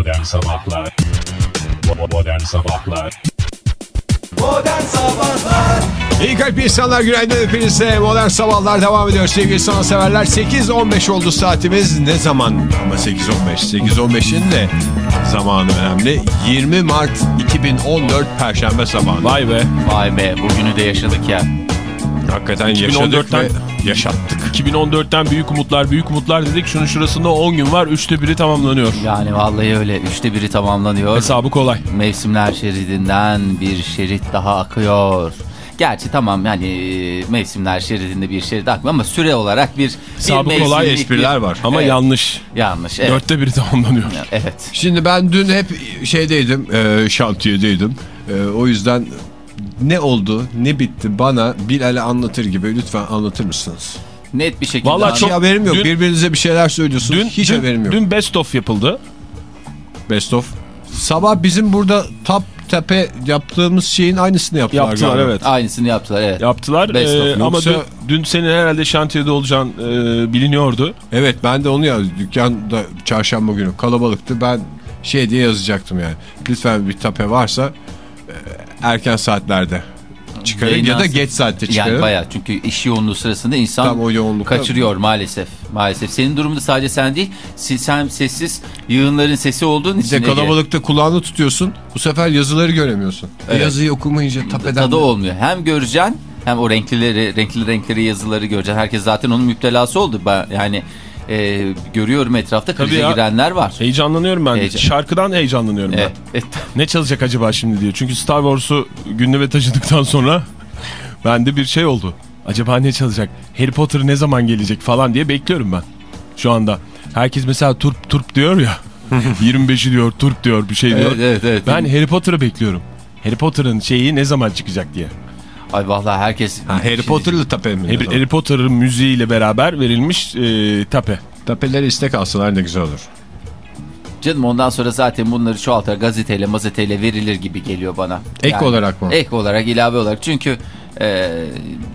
Modern Sabahlar Modern Sabahlar Modern Sabahlar İyi kalp insanlar günaydın hepinize. Modern Sabahlar devam ediyor sevgili sanatseverler. 8.15 oldu saatimiz. Ne zaman ama 8.15. 8.15'in de zamanı önemli. 20 Mart 2014 Perşembe sabahı. Vay be. Vay be bugünü de yaşadık ya. Hakikaten yaşadık 2014'ten ve yaşattık. 2014'ten büyük umutlar büyük umutlar dedik. Şunun şurasında 10 gün var. Üçte biri tamamlanıyor. Yani vallahi öyle. Üçte biri tamamlanıyor. Hesabı kolay. Mevsimler şeridinden bir şerit daha akıyor. Gerçi tamam yani e, mevsimler şeridinde bir şerit akmıyor ama süre olarak bir, bir Hesabı kolay espriler bir- var. Ama Evet, yanlış. Yanlış. Evet. Dörtte biri tamamlanıyor. Evet. Şimdi ben dün hep şeydeydim, e, şantiyedeydim. E, o yüzden ne oldu, ne bitti bana Bilal'e anlatır gibi lütfen anlatır mısınız? Net bir şekilde. Vallahi Hiç çok- haberim yok. dün- Birbirinize bir şeyler söylüyorsunuz. Dün, Hiç dün, haberim yok. Dün best of yapıldı. Best of. Sabah bizim burada tap tepe yaptığımız şeyin aynısını yaptılar. Yaptılar galiba. evet. Aynısını yaptılar evet. Yaptılar Best of. Ee, ama Yoksa- dün, dün senin herhalde şantiyede olacağın e, biliniyordu. Evet ben de onu yazdım. Dükkanda çarşamba günü kalabalıktı. Ben şey diye yazacaktım yani. Lütfen bir tape varsa e, erken saatlerde çıkarın ya da geç saatte çıkarın. Yani bayağı çünkü iş yoğunluğu sırasında insan Tam o yoğunlukta- kaçırıyor maalesef. Maalesef. Senin durumunda sadece sen değil, sen sessiz yığınların sesi olduğun için Ege, kalabalıkta kulağını tutuyorsun. Bu sefer yazıları göremiyorsun. E, Evet. yazıyı okumayınca tapeden tadı de- olmuyor. Hem göreceksin hem o renklileri, renkli renkleri yazıları göreceksin. Herkes zaten onun müptelası oldu. Yani e, görüyorum etrafta Tabii krize ya. girenler var. Heyecanlanıyorum ben. Heyecan- Şarkıdan heyecanlanıyorum evet. ben. Ne çalacak acaba şimdi diye. Çünkü Star Wars'u gündeme taşıdıktan sonra bende bir şey oldu. Acaba ne çalacak? Harry Potter ne zaman gelecek falan diye bekliyorum ben. Şu anda. Herkes mesela turp turp diyor ya. 25'i diyor turp diyor bir şey diyor. Evet, evet, evet. Ben Harry Potter'ı bekliyorum. Harry Potter'ın şeyi ne zaman çıkacak diye. Ay vallahi herkes Ha, Harry Potter'lı tape mi? Harry, Harry Potter'ın müziğiyle beraber verilmiş e, tape. Tapeleri istek alsalar ne güzel olur. Canım ondan sonra zaten bunları çoğaltarak gazeteyle mazeteyle verilir gibi geliyor bana. Ek olarak mı? Ek olarak ilave olarak çünkü e,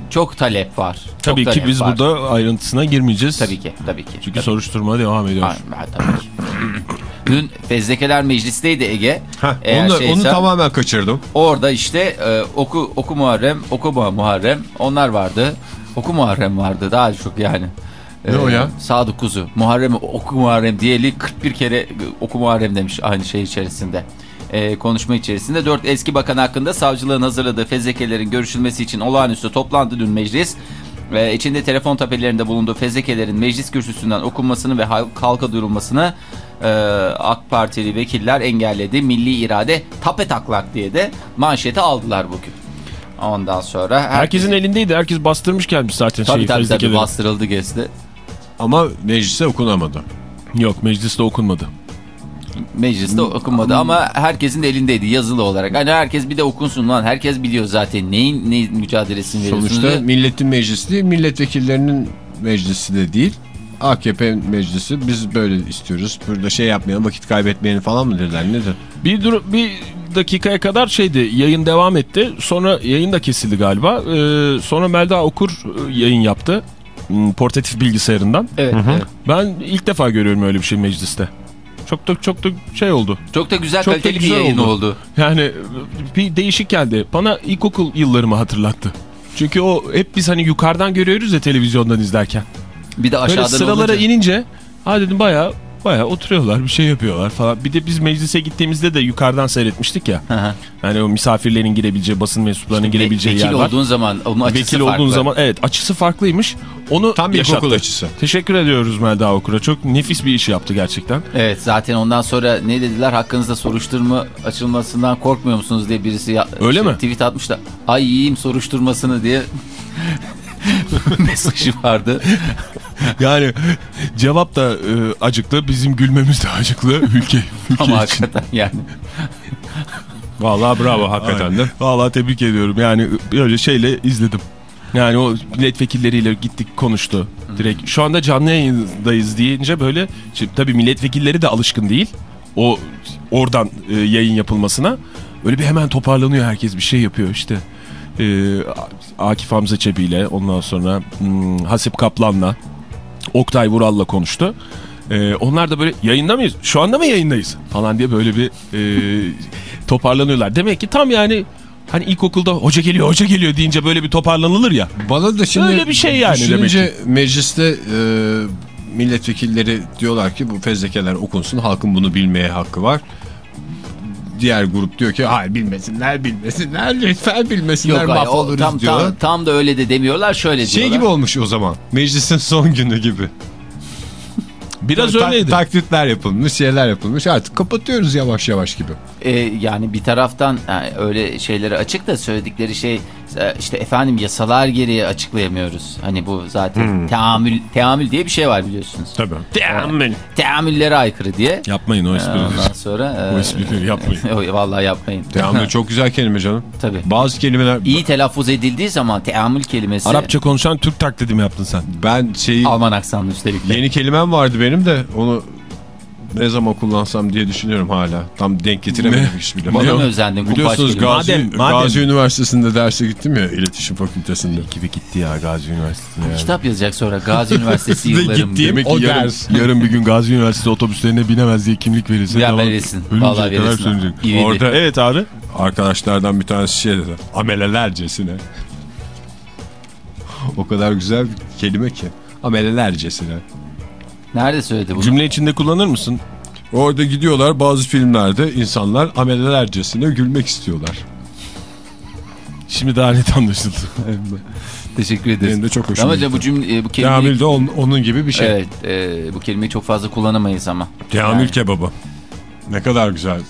çok talep var. Çok Tabii ki talep biz var. burada ayrıntısına girmeyeceğiz. Tabii ki tabii ki. Çünkü tabii. soruşturma devam ediyor. Ha, tabii ki. Dün Fezlekeler Meclisi'ndeydi Ege. Heh, Eğer onu, da- şeyse- onu tamamen kaçırdım. Orada işte e, oku oku Muharrem, okuma Muharrem onlar vardı. Oku Muharrem vardı daha çok yani. Ne o ya? Sadık Kuzu. Muharrem oku Muharrem diyeli 41 kere oku Muharrem demiş aynı şey içerisinde. E, konuşma içerisinde 4 eski bakan hakkında savcılığın hazırladığı fezlekelerin görüşülmesi için olağanüstü toplandı dün meclis. Ve içinde telefon tapelerinde bulunduğu fezlekelerin meclis kürsüsünden okunmasını ve halk- halka duyurulmasını e, AK Partili vekiller engelledi. Milli irade tape taklak diye de manşeti aldılar bugün. Ondan sonra her- Herkesin elindeydi. Herkes bastırmış gelmiş zaten tabii, şeyi tabii, tabii bastırıldı gezdi. Ama meclise okunamadı. Yok mecliste okunmadı. Mecliste okunmadı ama herkesin de elindeydi yazılı olarak. Hani herkes bir de okunsun lan. Herkes biliyor zaten neyin ne mücadelesini veriyorsunuz. Sonuçta diye. milletin meclisi değil, milletvekillerinin meclisi de değil. AKP meclisi biz böyle istiyoruz. Burada şey yapmayalım, vakit kaybetmeyelim falan mı dediler? Nedir? Bir, dur bir dakikaya kadar şeydi yayın devam etti. Sonra yayın da kesildi galiba. Ee, sonra Melda Okur e, yayın yaptı. Hmm, Portatif bilgisayarından. Evet, evet. Ben ilk defa görüyorum öyle bir şey mecliste. Çok da çok da şey oldu. Çok da güzel Çok da kaliteli bir güzel yayın oldu. oldu. Yani bir değişik geldi. Bana ilkokul yıllarımı hatırlattı. Çünkü o hep biz hani yukarıdan görüyoruz ya televizyondan izlerken. Bir de Böyle aşağıdan sıralara olunca- inince ha dedim baya baya oturuyorlar bir şey yapıyorlar falan. Bir de biz meclise gittiğimizde de yukarıdan seyretmiştik ya. Hı. Yani o misafirlerin girebileceği, basın mensuplarının girebileceği Vekil yer var. olduğun zaman onun açısı Vekil farklı. olduğun zaman evet açısı farklıymış. Onu Tam bir yaşattı. ilkokul açısı. Teşekkür ediyoruz Melda Okur'a. Çok nefis bir iş yaptı gerçekten. Evet zaten ondan sonra ne dediler hakkınızda soruşturma açılmasından korkmuyor musunuz diye birisi ya, Öyle mi? tweet atmış da ay yiyeyim soruşturmasını diye mesajı vardı. Yani cevap da e, acıklı, bizim gülmemiz de acıklı ülke, ülke Ama için. hakikaten yani. Vallahi bravo hakikaten de. Vallahi tebrik ediyorum. Yani böyle şeyle izledim. Yani o milletvekilleriyle gittik konuştu. Direkt şu anda canlı yayındayız deyince böyle şimdi, tabii milletvekilleri de alışkın değil. O oradan e, yayın yapılmasına. Öyle bir hemen toparlanıyor herkes bir şey yapıyor işte. E, Akif Hamza Çebi ile ondan sonra hmm, Hasip Kaplan'la Oktay Vural'la konuştu. Ee, onlar da böyle yayında mıyız? Şu anda mı yayındayız? Falan diye böyle bir e, toparlanıyorlar. Demek ki tam yani hani ilkokulda hoca geliyor hoca geliyor deyince böyle bir toparlanılır ya. Bana da şimdi Öyle bir şey yani düşününce mecliste e, milletvekilleri diyorlar ki bu fezlekeler okunsun halkın bunu bilmeye hakkı var. Diğer grup diyor ki hayır bilmesinler bilmesinler lütfen bilmesinler Yok hayır, o mahvoluruz tam, diyorlar. tam, tam da öyle de demiyorlar şöyle Şey diyorlar. gibi olmuş o zaman meclisin son günü gibi. Biraz Ta- öyleydi. taklitler yapılmış şeyler yapılmış artık kapatıyoruz yavaş yavaş gibi. Ee, yani bir taraftan yani öyle şeyleri açık da söyledikleri şey e, işte efendim yasalar gereği açıklayamıyoruz. Hani bu zaten Hmm. teamül teamül diye bir şey var biliyorsunuz. Tabii. Teamül. Teamüllere aykırı diye. Yapmayın o Ee, esprileri. Ondan sonra O e, esprileri yapmayın. Vallahi yapmayın. Teamül çok güzel kelime canım. Tabii. Bazı kelimeler İyi telaffuz edildiği zaman teamül kelimesi Arapça konuşan Türk taklidi mi yaptın sen? ben şeyi Alman aksanlı üstelik. Yeni kelimem vardı benim de onu ne zaman kullansam diye düşünüyorum hala. Tam denk getiremedim hiç bile. Bana mı özendin? Biliyorsunuz. Gazi, Madem- madem- Gazi Üniversitesi'nde derse gittim ya iletişim fakültesinde. Gibi gitti ya Gazi Üniversitesi'ne yani. Kitap yazacak sonra Gazi Üniversitesi Ve yıllarım. gittiğim Demek ki o yarın, ders. yarın bir gün Gazi Üniversitesi otobüslerine binemez diye kimlik verirse. Ya verirsin. Kadar verirsin. Orada Evet abi. arkadaşlardan bir tanesi şey dedi. Amelelercesine. o kadar güzel bir kelime ki. Amelelercesine. Nerede söyledi bunu? Cümle içinde kullanır mısın? Orada gidiyorlar bazı filmlerde insanlar amelelercesine gülmek istiyorlar. Şimdi daha net anlaşıldı. Teşekkür ederiz. Benim de çok hoşuma Ama gitti. bu cümle e, bu kelimeyi Teamül de onun, onun gibi bir şey. Evet, e, bu kelimeyi çok fazla kullanamayız ama. Teamül Yani. kebabı. Ne kadar güzel.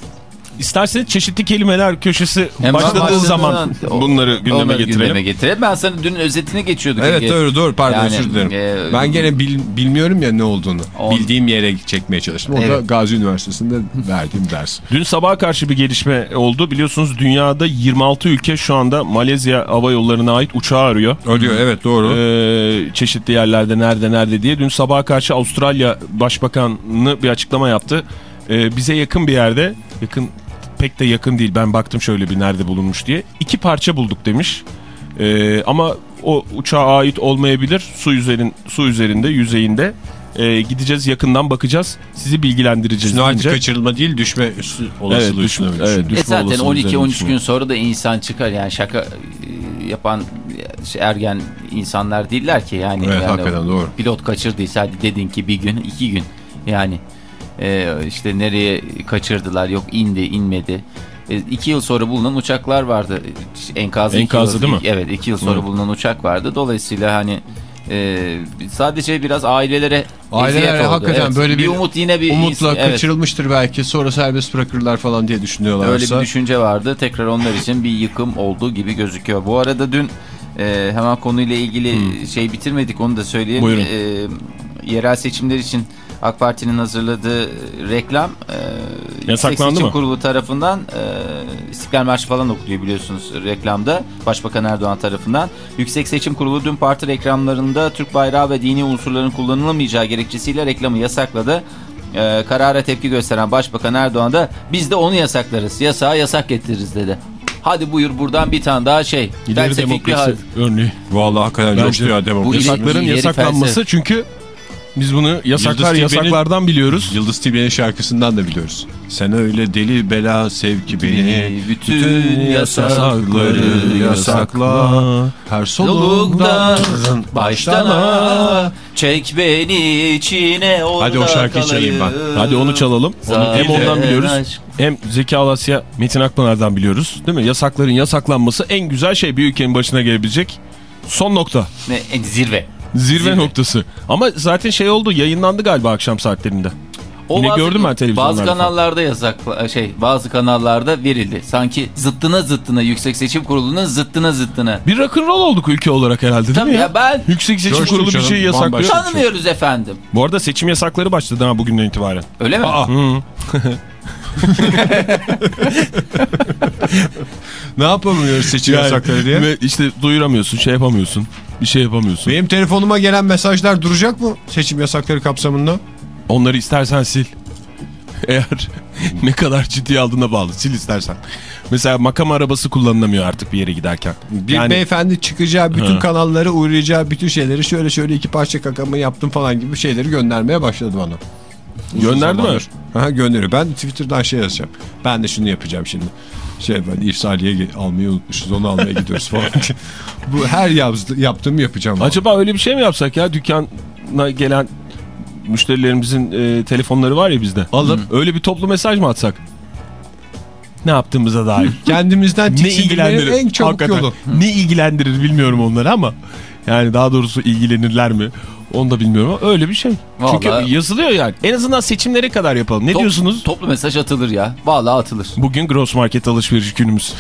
İsterseniz çeşitli kelimeler köşesi Hem başladığı zaman bunları gündeme onları getirelim. gündeme getirelim. Ben sana dün özetini geçiyorduk. Evet Ege. doğru doğru pardon Yani, özür dilerim. e, ben gene bil- bilmiyorum ya ne olduğunu. On- Bildiğim yere çekmeye çalıştım. O da Evet. Gazi Üniversitesi'nde verdiğim ders. Dün sabaha karşı bir gelişme oldu. Biliyorsunuz dünyada 26 ülke şu anda Malezya Hava Yolları'na ait uçağı arıyor. Ölüyor evet doğru. Ee, çeşitli yerlerde nerede nerede diye. Dün sabaha karşı Avustralya Başbakanı bir açıklama yaptı. Ee, bize yakın bir yerde, yakın pek de yakın değil ben baktım şöyle bir nerede bulunmuş diye. İki parça bulduk demiş. Ee, ama o uçağa ait olmayabilir. Su üzerin su üzerinde, yüzeyinde. Ee, gideceğiz yakından bakacağız. Sizi bilgilendireceğiz. Şimdi artık deyince- kaçırılma değil düşme olasılığı Evet, düşme, evet, düşme E zaten olasılığı 12-13 üzerine gün sonra da insan çıkar yani şaka e, yapan şey, ergen insanlar değiller ki yani. Evet, yani hakikaten doğru. Pilot kaçırdıysa hadi dedin ki bir gün iki gün yani e, işte nereye kaçırdılar yok indi inmedi. E, iki yıl sonra bulunan uçaklar vardı. Enkazı, Enkazı yıl, değil mi? Evet iki yıl sonra Hı. bulunan uçak vardı. Dolayısıyla hani e, sadece biraz ailelere Ailelere hakikaten Evet. böyle bir umut yine bir Umutla evet. kaçırılmıştır belki sonra serbest bırakırlar falan diye düşünüyorlarsa. Öyle bir düşünce vardı. Tekrar onlar için bir yıkım olduğu gibi gözüküyor. Bu arada dün e, hemen konuyla ilgili şey bitirmedik onu da söyleyeyim. Buyurun. E, yerel seçimler için AK Parti'nin hazırladığı reklam e, Yüksek Yasaklandı Seçim mı? Kurulu tarafından e, İstiklal Marşı falan okunuyor biliyorsunuz reklamda Başbakan Erdoğan tarafından. Yüksek Seçim Kurulu dün parti reklamlarında Türk bayrağı ve dini unsurların kullanılamayacağı gerekçesiyle reklamı yasakladı. E, karara tepki gösteren Başbakan Erdoğan da biz de onu yasaklarız. Yasağa yasak getiririz dedi. Hadi buyur buradan bir tane daha şey. İleri demokrasi hal. örneği. Vallahi hakikaten coştu ya demokrasi. Bu Yasakların yasaklanması felsefe. çünkü biz bunu yasaklar yasaklardan biliyoruz. Yıldız Tilbe'nin şarkısından da biliyoruz. Sen öyle deli bela sev ki beni. Bütün yasakları yasakla. Her Solukta baştana çek beni içine orada Hadi o şarkıyı çalayım ben. Hadi onu çalalım. Onu hem ondan biliyoruz aşk. hem Zeki Alasya, Metin Akpınar'dan biliyoruz. Değil mi? Yasakların yasaklanması en güzel şey bir ülkenin başına gelebilecek son nokta. Ne, en zirve. Zirve, Zirve. noktası. Ama zaten şey oldu yayınlandı galiba akşam saatlerinde. Yine gördüm ben televizyonlarda Bazı kanallarda yasak şey bazı kanallarda verildi. Sanki zıttına zıttına Yüksek Seçim Kurulu'nun zıttına zıttına. Bir rock'n'roll olduk ülke olarak herhalde değil Tabii mi ya? ya ben Yüksek Seçim Coştuk Kurulu bir canım, şey yasaklıyor. bambaşka. tanımıyoruz efendim. Bu arada seçim yasakları başladı ha bugünden itibaren. Öyle mi? Hı. Ne yapamıyoruz seçim yasakları diye? İşte duyuramıyorsun, şey yapamıyorsun. Bir şey yapamıyorsun. Benim telefonuma gelen mesajlar duracak mı seçim yasakları kapsamında? Onları istersen sil. Eğer ne kadar ciddiye aldığına bağlı. Sil istersen. Mesela makam arabası kullanılamıyor artık bir yere giderken. Bir yani beyefendi çıkacağı bütün Hı. kanallara uğrayacağı bütün şeyleri şöyle şöyle iki parça kakamı yaptım falan gibi şeyleri göndermeye başladı bana. Uzun Gönderdi mi? Ha, gönderiyor. Ben Twitter'dan şey yazacağım. Ben de şunu yapacağım şimdi. Şey ben irsaliye almayı unutmuşuz. Onu almaya gidiyoruz falan. Bu her yaptı, yaptığımı yapacağım. Acaba öyle bir şey mi yapsak ya dükkana gelen müşterilerimizin e, telefonları var ya bizde. Alıp Öyle bir toplu mesaj mı atsak? Ne yaptığımıza dair. kendimizden ne tiksindirmenin en çabuk Hakikaten. yolu. Ne ilgilendirir bilmiyorum onları ama yani daha doğrusu ilgilenirler mi? Onu da bilmiyorum ama öyle bir şey. Çünkü Vallahi- yazılıyor yani. En azından seçimlere kadar yapalım. Ne Top- diyorsunuz? Toplu mesaj atılır ya. Vallahi atılır. Bugün gross market alışveriş günümüz.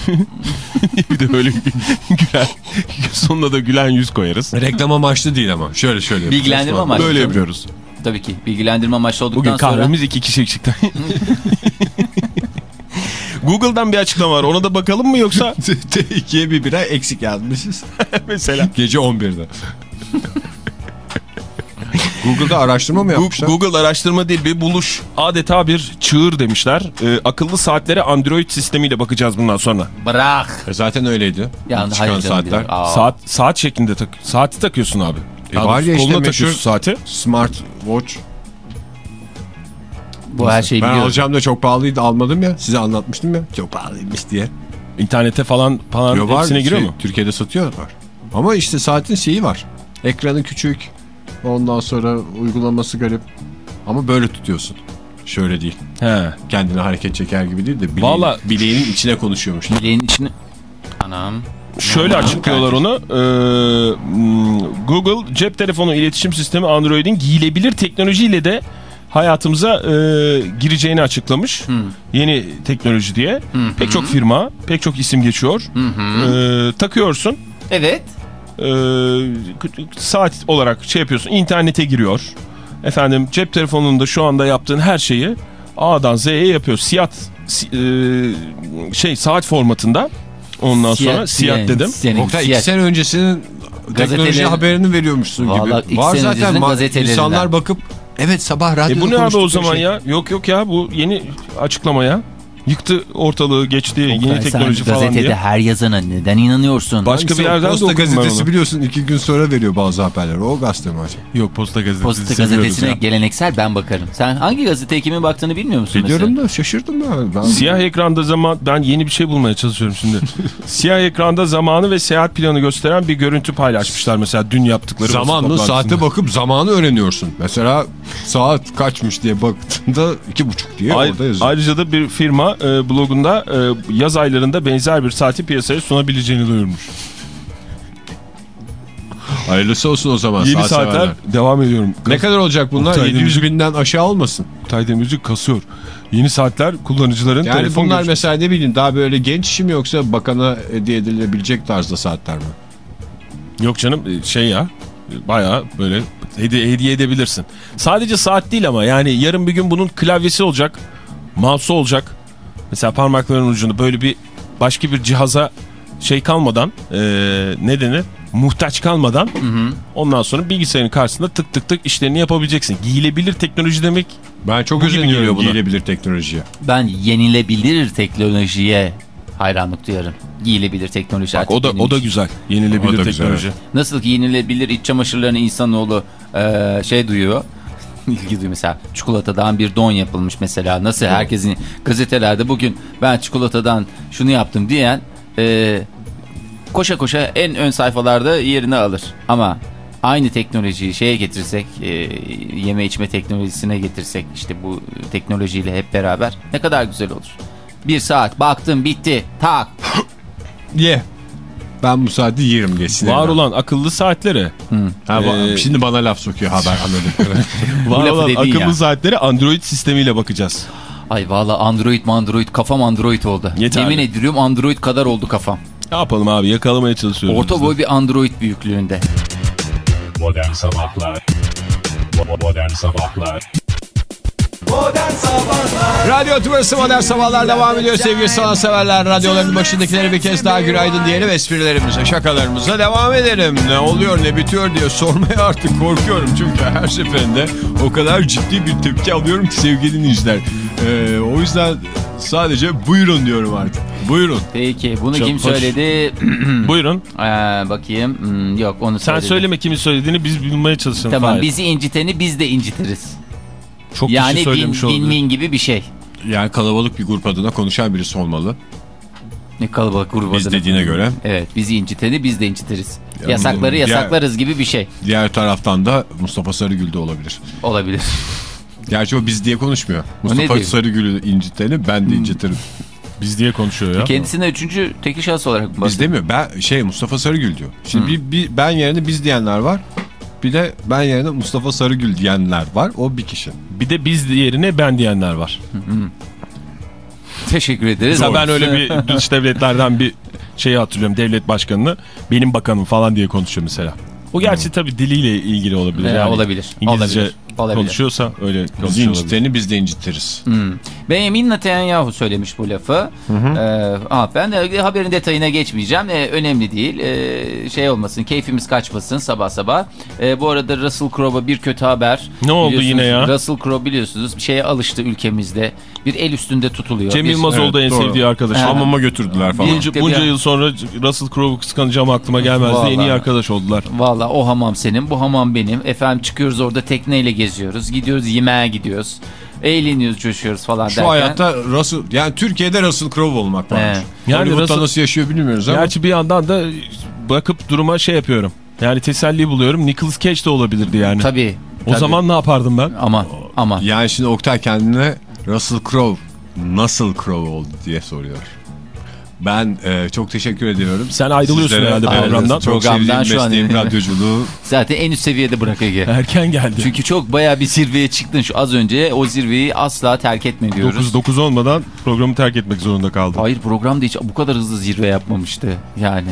bir de böyle gülen, sonuna da gülen yüz koyarız. Reklam amaçlı değil ama. Şöyle şöyle. Bilgilendirme amaçlı. Böyle yapıyoruz. Tabii ki. Bilgilendirme amaçlı olduktan Bugün sonra. kahvemiz iki kişi eksikten. Google'dan bir açıklama var. Ona da bakalım mı yoksa T2'ye bir bira eksik yazmışız. mesela? Gece 11'de. Google'da araştırma mı yapmışlar? Google araştırma değil bir buluş. Adeta bir çığır demişler. Ee, akıllı saatlere Android sistemiyle bakacağız bundan sonra. Bırak. E zaten öyleydi. Yani Çıkan saatler. Saat saat şeklinde tak saati takıyorsun abi. E var ya işte koluna meşhur- takıyorsun saati. Smart Watch. Bu her şeyi Ben biliyorum. alacağım da çok pahalıydı almadım ya. Size anlatmıştım ya. Çok pahalıymış diye. İnternete falan falan Yo, var, hepsine giriyor şey, mu? Türkiye'de satıyorlar. Ama işte saatin şeyi var. Ekranı küçük. Ondan sonra uygulaması garip. Ama böyle tutuyorsun. Şöyle değil. He. Kendine hareket çeker gibi değil de bileğin, Vallahi- bileğinin içine konuşuyormuş. Bileğin içine... Anam. Şöyle açıklıyorlar onu. Ee, hmm, Google cep telefonu iletişim sistemi Android'in giyilebilir teknolojiyle de hayatımıza e, gireceğini açıklamış. Yeni teknoloji diye. Pek çok firma, pek çok isim geçiyor. Ee, takıyorsun. Evet. Ee, saat olarak şey yapıyorsun. internete giriyor. Efendim cep telefonunda şu anda yaptığın her şeyi A'dan Z'ye yapıyor. Siyat si- e, şey saat formatında. Ondan sonra siyah yani, dedim. Senin Oktay iki siyah. sene öncesinin teknoloji haberini veriyormuşsun Vallahi gibi. iki Var zaten insanlar bakıp evet sabah radyoda E bu ne abi o zaman şey. ya? Yok yok ya bu yeni açıklama ya. Yıktı ortalığı geçti yeni Oktay, teknoloji sen falan gazetede diye. her yazana neden inanıyorsun? Baş- Başka Hangisi bir yerden de Posta gazetesi onu. biliyorsun iki gün sonra veriyor bazı haberleri. O gazete mi acaba? Yok posta gazetesi Posta gazetesine ya. geleneksel ben bakarım. Sen hangi gazete kimin baktığını bilmiyor musun Biliyorum da şaşırdım ben. ben Siyah ekranda zaman ben yeni bir şey bulmaya çalışıyorum şimdi. Siyah ekranda zamanı ve seyahat planı gösteren bir görüntü paylaşmışlar mesela dün yaptıkları Zamanlı saate bakıp zamanı öğreniyorsun. Mesela saat kaçmış diye baktığında iki buçuk diye Ay- orada yazıyor. ayrıca da bir firma e, blogunda e, yaz aylarında benzer bir saati piyasaya sunabileceğini duyurmuş. Hayırlısı olsun o zaman. Yeni saat saatler severler. devam ediyorum. Ne kadar olacak bunlar? Oktay 700 Demirci- binden aşağı olmasın. Tay Demirci kasıyor. Yeni saatler kullanıcıların Yani telefon bunlar görüş- mesela ne bileyim daha böyle genç işi mi yoksa bakana hediye edilebilecek tarzda saatler mi? Yok canım e, şey ya bayağı böyle hediye, hediye edebilirsin. Sadece saat değil ama yani yarın bir gün bunun klavyesi olacak, mouse'u olacak. Mesela parmakların ucunda böyle bir başka bir cihaza şey kalmadan e, ne denir? Muhtaç kalmadan ondan sonra bilgisayarın karşısında tık tık tık işlerini yapabileceksin. Giyilebilir teknoloji demek Ben çok özeniyorum buna. giyilebilir teknolojiye. Ben yenilebilir teknolojiye hayranlık duyarım. Giyilebilir teknoloji Bak artık o da o da güzel. Yenilebilir O da güzel, teknoloji. Nasıl ki yenilebilir iç çamaşırlarını insanoğlu e, şey duyuyor. İlgi duyuyor mesela çikolatadan bir don yapılmış mesela nasıl herkesin gazetelerde bugün ben çikolatadan şunu yaptım diyen e, koşa koşa en ön sayfalarda yerini alır ama aynı teknolojiyi şeye getirsek e, yeme içme teknolojisine getirsek işte bu teknolojiyle hep beraber ne kadar güzel olur. Bir saat baktım bitti tak Ye. Ben bu saati yerim diye sinirlen. Var olan akıllı saatlere, Ha, va- Ee, Şimdi bana laf sokuyor haber anladım. var olan akıllı ya. saatlere Android sistemiyle bakacağız. Ay valla Android Android kafam Android oldu. Yeterli. Yemin ediyorum Android kadar oldu kafam. Ne yapalım abi yakalamaya çalışıyoruz. Orta boy bir Android büyüklüğünde. Modern Sabahlar Modern Sabahlar Modern Sabahlar Radyo Tümrüsü Modern Sabahlar devam ediyor sevgili sanatseverler. Radyoların başındakilere bir kez daha günaydın diyelim. Esprilerimize, şakalarımıza devam edelim. Ne oluyor ne bitiyor diye sormaya artık korkuyorum. Çünkü her seferinde o kadar ciddi bir tepki alıyorum ki sevgili dinleyiciler. Ee, o yüzden sadece buyurun diyorum artık. Buyurun. Peki bunu Çok kim hoş. söyledi? Buyurun. Ee, bakayım. Hmm, yok onu Sen söyledi. söyleme kimin söylediğini biz bulmaya çalışalım. Tamam Fahir. bizi inciteni biz de incitiriz. Çok yani kişi söylemiş win olabilir. win gibi bir şey. Yani kalabalık bir grup adına konuşan birisi olmalı. Ne kalabalık grubu Biz adına. dediğine göre. Evet bizi inciteni biz de incitiriz. Yani Yasakları diğer- yasaklarız gibi bir şey Diğer taraftan da Mustafa Sarıgül de olabilir. olabilir. Gerçi o biz diye konuşmuyor. Mustafa? Sarıgül'ü inciteni ben de incitirim. Biz diye konuşuyor ya. Kendisine üçüncü tekil şahıs olarak mı Biz bahsediyor? demiyor. Ben şey Mustafa Sarıgül diyor. Şimdi bir, bir ben yerine biz diyenler var. Bir de ben yerine Mustafa Sarıgül diyenler var. O bir kişi. Bir de biz yerine ben diyenler var. Teşekkür ederiz. Mesela ben öyle bir dış devletlerden bir şeyi hatırlıyorum. Devlet başkanını benim bakanım falan diye konuşuyor mesela. O gerçi tabii diliyle ilgili olabilir. Ee, yani olabilir, İngilizce olabilir, olabilir. konuşuyorsa öyle konuşuyor inciteni biz de incitiriz. Benjamin Netanyahu söylemiş bu lafı. Ee, aa, ben de haberin detayına geçmeyeceğim. Ee, önemli değil. Ee, şey olmasın, keyfimiz kaçmasın sabah sabah. Ee, bu arada Russell Crowe'a bir kötü haber. Ne oldu yine ya? Russell Crowe biliyorsunuz bir şeye alıştı ülkemizde. Bir el üstünde tutuluyor. Cem Yılmaz oldu en Evet, doğru. sevdiği arkadaş. Evet. Hamama götürdüler falan. Bir- Bunca, bunca yıl sonra Russell Crowe'u kıskanacağım aklıma gelmezdi. En iyi Vallahi. arkadaş oldular. Valla o hamam senin, bu hamam benim. Efendim çıkıyoruz orada tekneyle geziyoruz. Gidiyoruz yemeğe gidiyoruz. Eğleniyoruz, coşuyoruz falan Şu derken. hayatta Russell, yani Türkiye'de Russell Crowe olmak varmış. Evet. Yani Hollywood'da Russell- nasıl yaşıyor bilmiyoruz ama. Gerçi bir yandan da bakıp duruma şey yapıyorum. Yani teselli buluyorum. Nicolas Cage de olabilirdi yani. Tabii. O tabii. zaman ne yapardım ben? Ama ama. Yani şimdi Oktay kendine Russell Crowe nasıl Crowe oldu diye soruyor. Ben e, çok teşekkür ediyorum. Sen ayrılıyorsun Sizlere herhalde programdan. Çok Programdan şu an- radyoculuğu. Zaten en üst seviyede bırak Ege. Erken geldi. Çünkü çok bayağı bir zirveye çıktın şu az önce. O zirveyi asla terk etme diyoruz. 9 9 olmadan programı terk etmek zorunda kaldım. Hayır programda hiç bu kadar hızlı zirve yapmamıştı. Yani.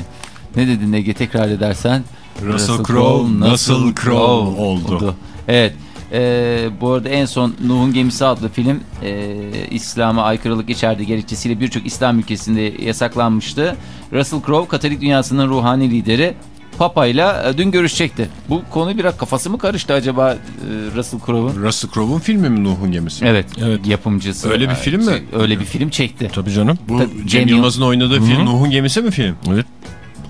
Ne dedin Ege tekrar edersen? Russell Crowe nasıl Crowe oldu. Evet. Ee, bu arada en son Nuh'un Gemisi adlı film e, İslam'a aykırılık içerdiği gerekçesiyle birçok İslam ülkesinde yasaklanmıştı. Russell Crowe Katolik dünyasının ruhani lideri Papa ile dün görüşecekti. Bu konu biraz kafası mı karıştı acaba e, Russell Crowe'un? Russell Crowe'un filmi mi Nuh'un gemisi? Evet, Evet. yapımcısı. Öyle bir film mi? Öyle bir film çekti. Tabii canım. Bu Tabii, Cem, Cem Yılmaz'ın oynadığı film Nuh'un gemisi mi film? Evet.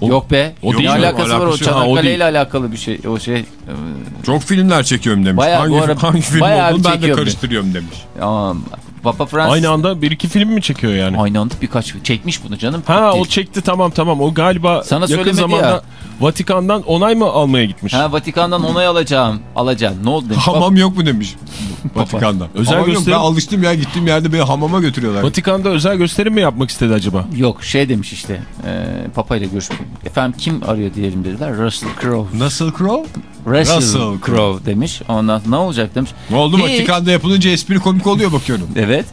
O- Yok be. o ne değil mi? alakası var o Alakası. Ha, o Çanakkale ile alakalı bir şey. O şey. e, Çok filmler çekiyorum demiş. Bayağı hangi, ara- hangi film olduğunu ben de karıştırıyorum demiş. Ama Papa Francis Aynı anda bir iki film mi çekiyor yani? Aynı anda birkaç çekmiş bunu canım. Ha o Değil. çekti tamam tamam. O galiba Sana yakın zamanda ya. Vatikan'dan onay mı almaya gitmiş? Ha Vatikan'dan onay alacağım. Alacağım. Ne oldu demiş. Hamam yok mu demiş Vatikan'da. Özel hamam yok. gösterim- Ben alıştım ya gittiğim yerde beni hamama götürüyorlar. Vatikan'da özel gösterim mi yapmak istedi acaba? Yok şey demiş işte. E, Papa ile görüşmek. Efendim kim arıyor diyelim dediler. Russell Crowe. Nasıl Crowe? Russell, Russell Crowe demiş. Ondan ne olacak demiş. Ne oldu Hiç. Vatikan'da yapılınca espri komik oluyor bakıyorum. Evet.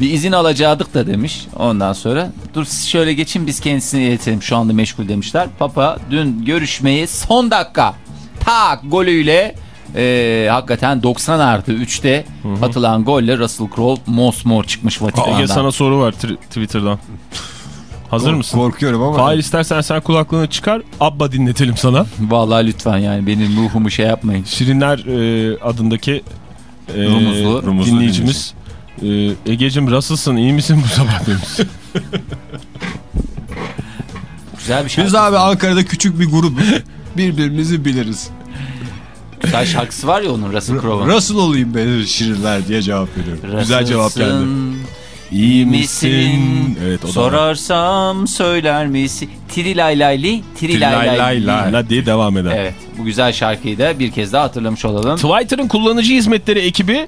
Bir izin alacaktık da demiş. Ondan sonra dur siz şöyle geçin biz kendisini iletelim. Şu anda meşgul demişler. Papa dün görüşmeyi son dakika tak golüyle e, hakikaten 90 artı 3'te atılan golle Russell Crowe mosmor çıkmış Vatikan'dan. sana soru var Twitter'dan. Hazır mısın? Korkuyorum ama. Fahir istersen sen kulaklığını çıkar. Abba dinletelim sana. Vallahi lütfen yani benim ruhumu şey yapmayın. Şirinler e, adındaki e, Rumuzlu. Rumuzlu dinleyicimiz. E, Ege'cim nasılsın iyi misin bu sabah demiş. Güzel bir şarkı. Biz abi Ankara'da küçük bir grubuz. Birbirimizi biliriz. Güzel şarkısı var ya onun Russell Crowe'un. Nasıl olayım ben şirinler diye cevap veriyorum. Güzel cevap geldi. İyi misin? Evet o da. Sorarsam söyler misin? Trilaylayli, trilaylayli. La diye devam eder. Evet bu güzel şarkıyı da bir kez daha hatırlamış olalım. Twitter'ın kullanıcı hizmetleri ekibi e,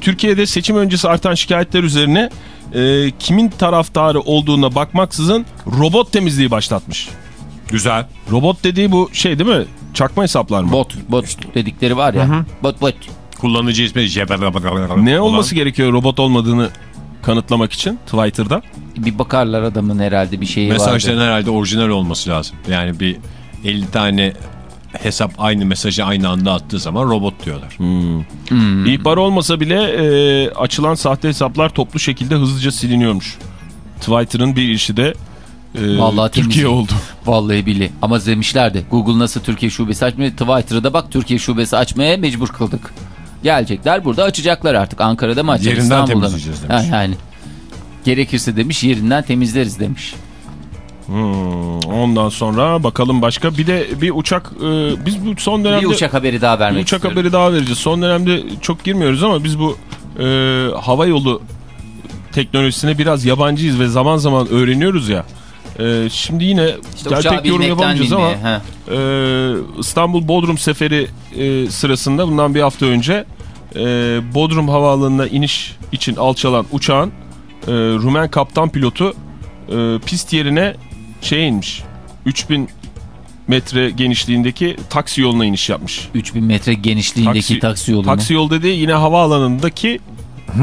Türkiye'de seçim öncesi artan şikayetler üzerine e, kimin taraftarı olduğuna bakmaksızın robot temizliği başlatmış. Güzel. Robot dediği bu şey değil mi? Çakma hesaplar mı? Bot, bot dedikleri var ya. Bot bot. Kullanıcı ismi Ne olması gerekiyor robot olmadığını kanıtlamak için Twitter'da? Bir bakarlar adamın herhalde bir şeyi Mesajların vardı. herhalde orijinal olması lazım. Yani bir 50 tane hesap aynı mesajı aynı anda attığı zaman robot diyorlar. Hmm. İhbar olmasa bile e, açılan sahte hesaplar toplu şekilde hızlıca siliniyormuş. Twitter'ın bir işi de e, Vallahi Türkiye temizlik. oldu. Vallahi bili. Ama demişlerdi. Google nasıl Türkiye şubesi açmıyor? Twitter'da da bak Türkiye şubesi açmaya mecbur kıldık. Gelecekler burada açacaklar artık. Ankara'da mı açacak? Yerinden İstanbul'da mı? temizleyeceğiz demiş. Ha, yani. Gerekirse demiş yerinden temizleriz demiş. Hmm, ondan sonra bakalım başka. Bir de bir uçak e, biz bu son dönemde Bir uçak haberi daha vermek bir uçak istiyorum. haberi daha vereceğiz. Son dönemde çok girmiyoruz ama biz bu e, hava yolu teknolojisine biraz yabancıyız ve zaman zaman öğreniyoruz ya. E, şimdi yine İşte pek yorum yapamayacağız ama e, İstanbul Bodrum seferi e, sırasında bundan bir hafta önce e, Bodrum Havaalanı'na iniş için alçalan uçağın e, Rumen kaptan pilotu e, pist yerine şey inmiş. 3000 metre genişliğindeki taksi yoluna iniş yapmış. 3000 metre genişliğindeki Taksi- taksi, yolu Taksi yol dediği yine havaalanındaki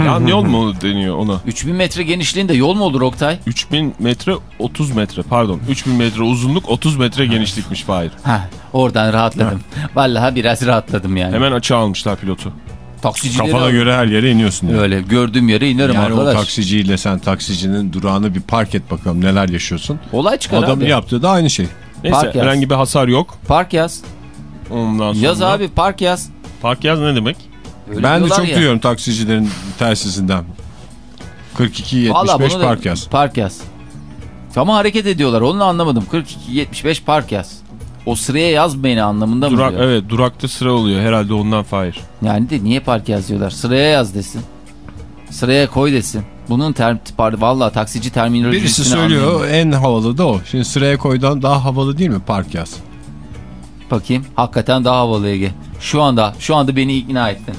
yan yol mu deniyor ona? 3000 metre genişliğinde yol mu olur Oktay? 3000 metre 30 metre pardon 3000 metre uzunluk 30 metre genişlikmiş Fahir. Ha, oradan rahatladım. Vallahi biraz rahatladım yani. Hemen açığa almışlar pilotu. Taksicileri Kafana al- göre her yere iniyorsun. Yani, Öyle gördüğüm yere inerim yani o arkadaş. taksiciyle sen taksicinin durağını bir park et bakalım neler yaşıyorsun. Olay çıkar Adamın abi. yaptığı da aynı şey. Neyse Park yaz. herhangi bir hasar yok. Park yaz. Ondan sonra. Yaz abi park yaz. Park yaz ne demek? Öyle ben de çok ya. duyuyorum taksicilerin telsizinden. 42 Vallahi 75 bunu da- park yaz. Park yaz. Ama hareket ediyorlar onu anlamadım. 42 75 park yaz. O sıraya yaz beni anlamında mı Durak, diyor? evet durakta sıra oluyor herhalde ondan Fahir. Yani de niye park yazıyorlar? Sıraya yaz desin. Sıraya koy desin. Bunun ter, vallahi taksici terminolojisini Birisi söylüyor anlayayım. en havalı da o. Şimdi sıraya koydan daha havalı değil mi park yaz? Bakayım. Hakikaten daha havalı Ege. Şu anda şu anda beni ikna ettin.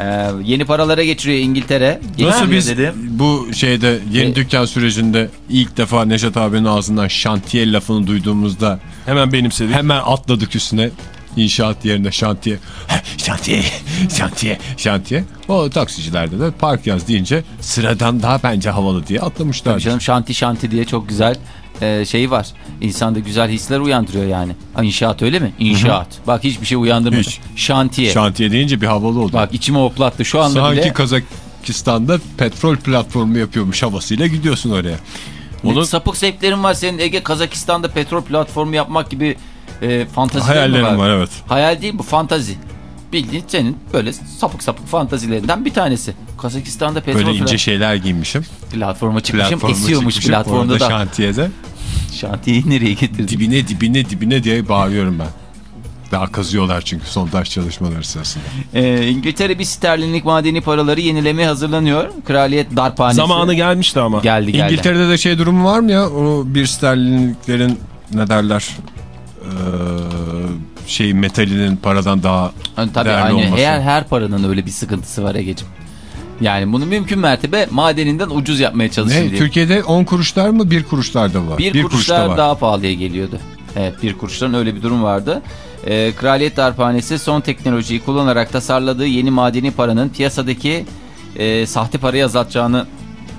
Ee, yeni paralara geçiriyor İngiltere. Nasıl biz dedim. bu şeyde yeni E- dükkan sürecinde ilk defa Neşet abinin ağzından şantiye lafını duyduğumuzda Hemen benimsedik. hemen atladık üstüne inşaat yerine şantiye. şantiye, şantiye, şantiye. O taksicilerde de park yaz deyince sıradan daha bence havalı diye atlamışlar. Tabii canım şanti şanti diye çok güzel e, şey var. İnsanda güzel hisler uyandırıyor yani. Ha, İnşaat öyle mi? İnşaat. Bak hiçbir şey uyandırmadı. Hiç. Şantiye. Şantiye deyince bir havalı oldu. Bak içimi hoplattı şu anda Sanki bile. Kazakistan'da petrol platformu yapıyormuş havasıyla gidiyorsun oraya. Onun... Sapık zevklerin var senin Ege Kazakistan'da petrol platformu yapmak gibi e, fantazilerin mi Hayallerim var evet. Hayal değil bu fantazi. Bildiğin senin böyle sapık sapık fantazilerinden bir tanesi. Kazakistan'da petrol Böyle ince şeyler giymişim. platforma çıkmışım Platforma esiyormuş çıkmışım. platformda da. şantiyede Şantiyeyi nereye getirdin? dibine dibine dibine diye bağırıyorum ben. Daha kazıyorlar çünkü sondaj çalışmaları sırasında. Ee, İngiltere bir sterlinlik madeni paraları yenilemeye hazırlanıyor. Kraliyet darphanesi. Zamanı gelmişti ama. geldi geldi. İngiltere'de de şey durumu var mı ya? O bir sterlinliklerin ne derler? Ee, şey metalinin paradan daha Yani tabii değerli aynı olması. her her paranın öyle bir sıkıntısı var Ege'cim. Yani bunu mümkün mertebe madeninden ucuz yapmaya çalışın ne? diye. Türkiye'de 10 kuruşlar mı 1 kuruşlar da var? Bir, kuruş da kuruşlar var. daha pahalıya geliyordu. Evet bir kuruştan öyle bir durum vardı. Ee, Kraliyet Darphanesi son teknolojiyi kullanarak tasarladığı yeni madeni paranın piyasadaki e, sahte parayı azaltacağını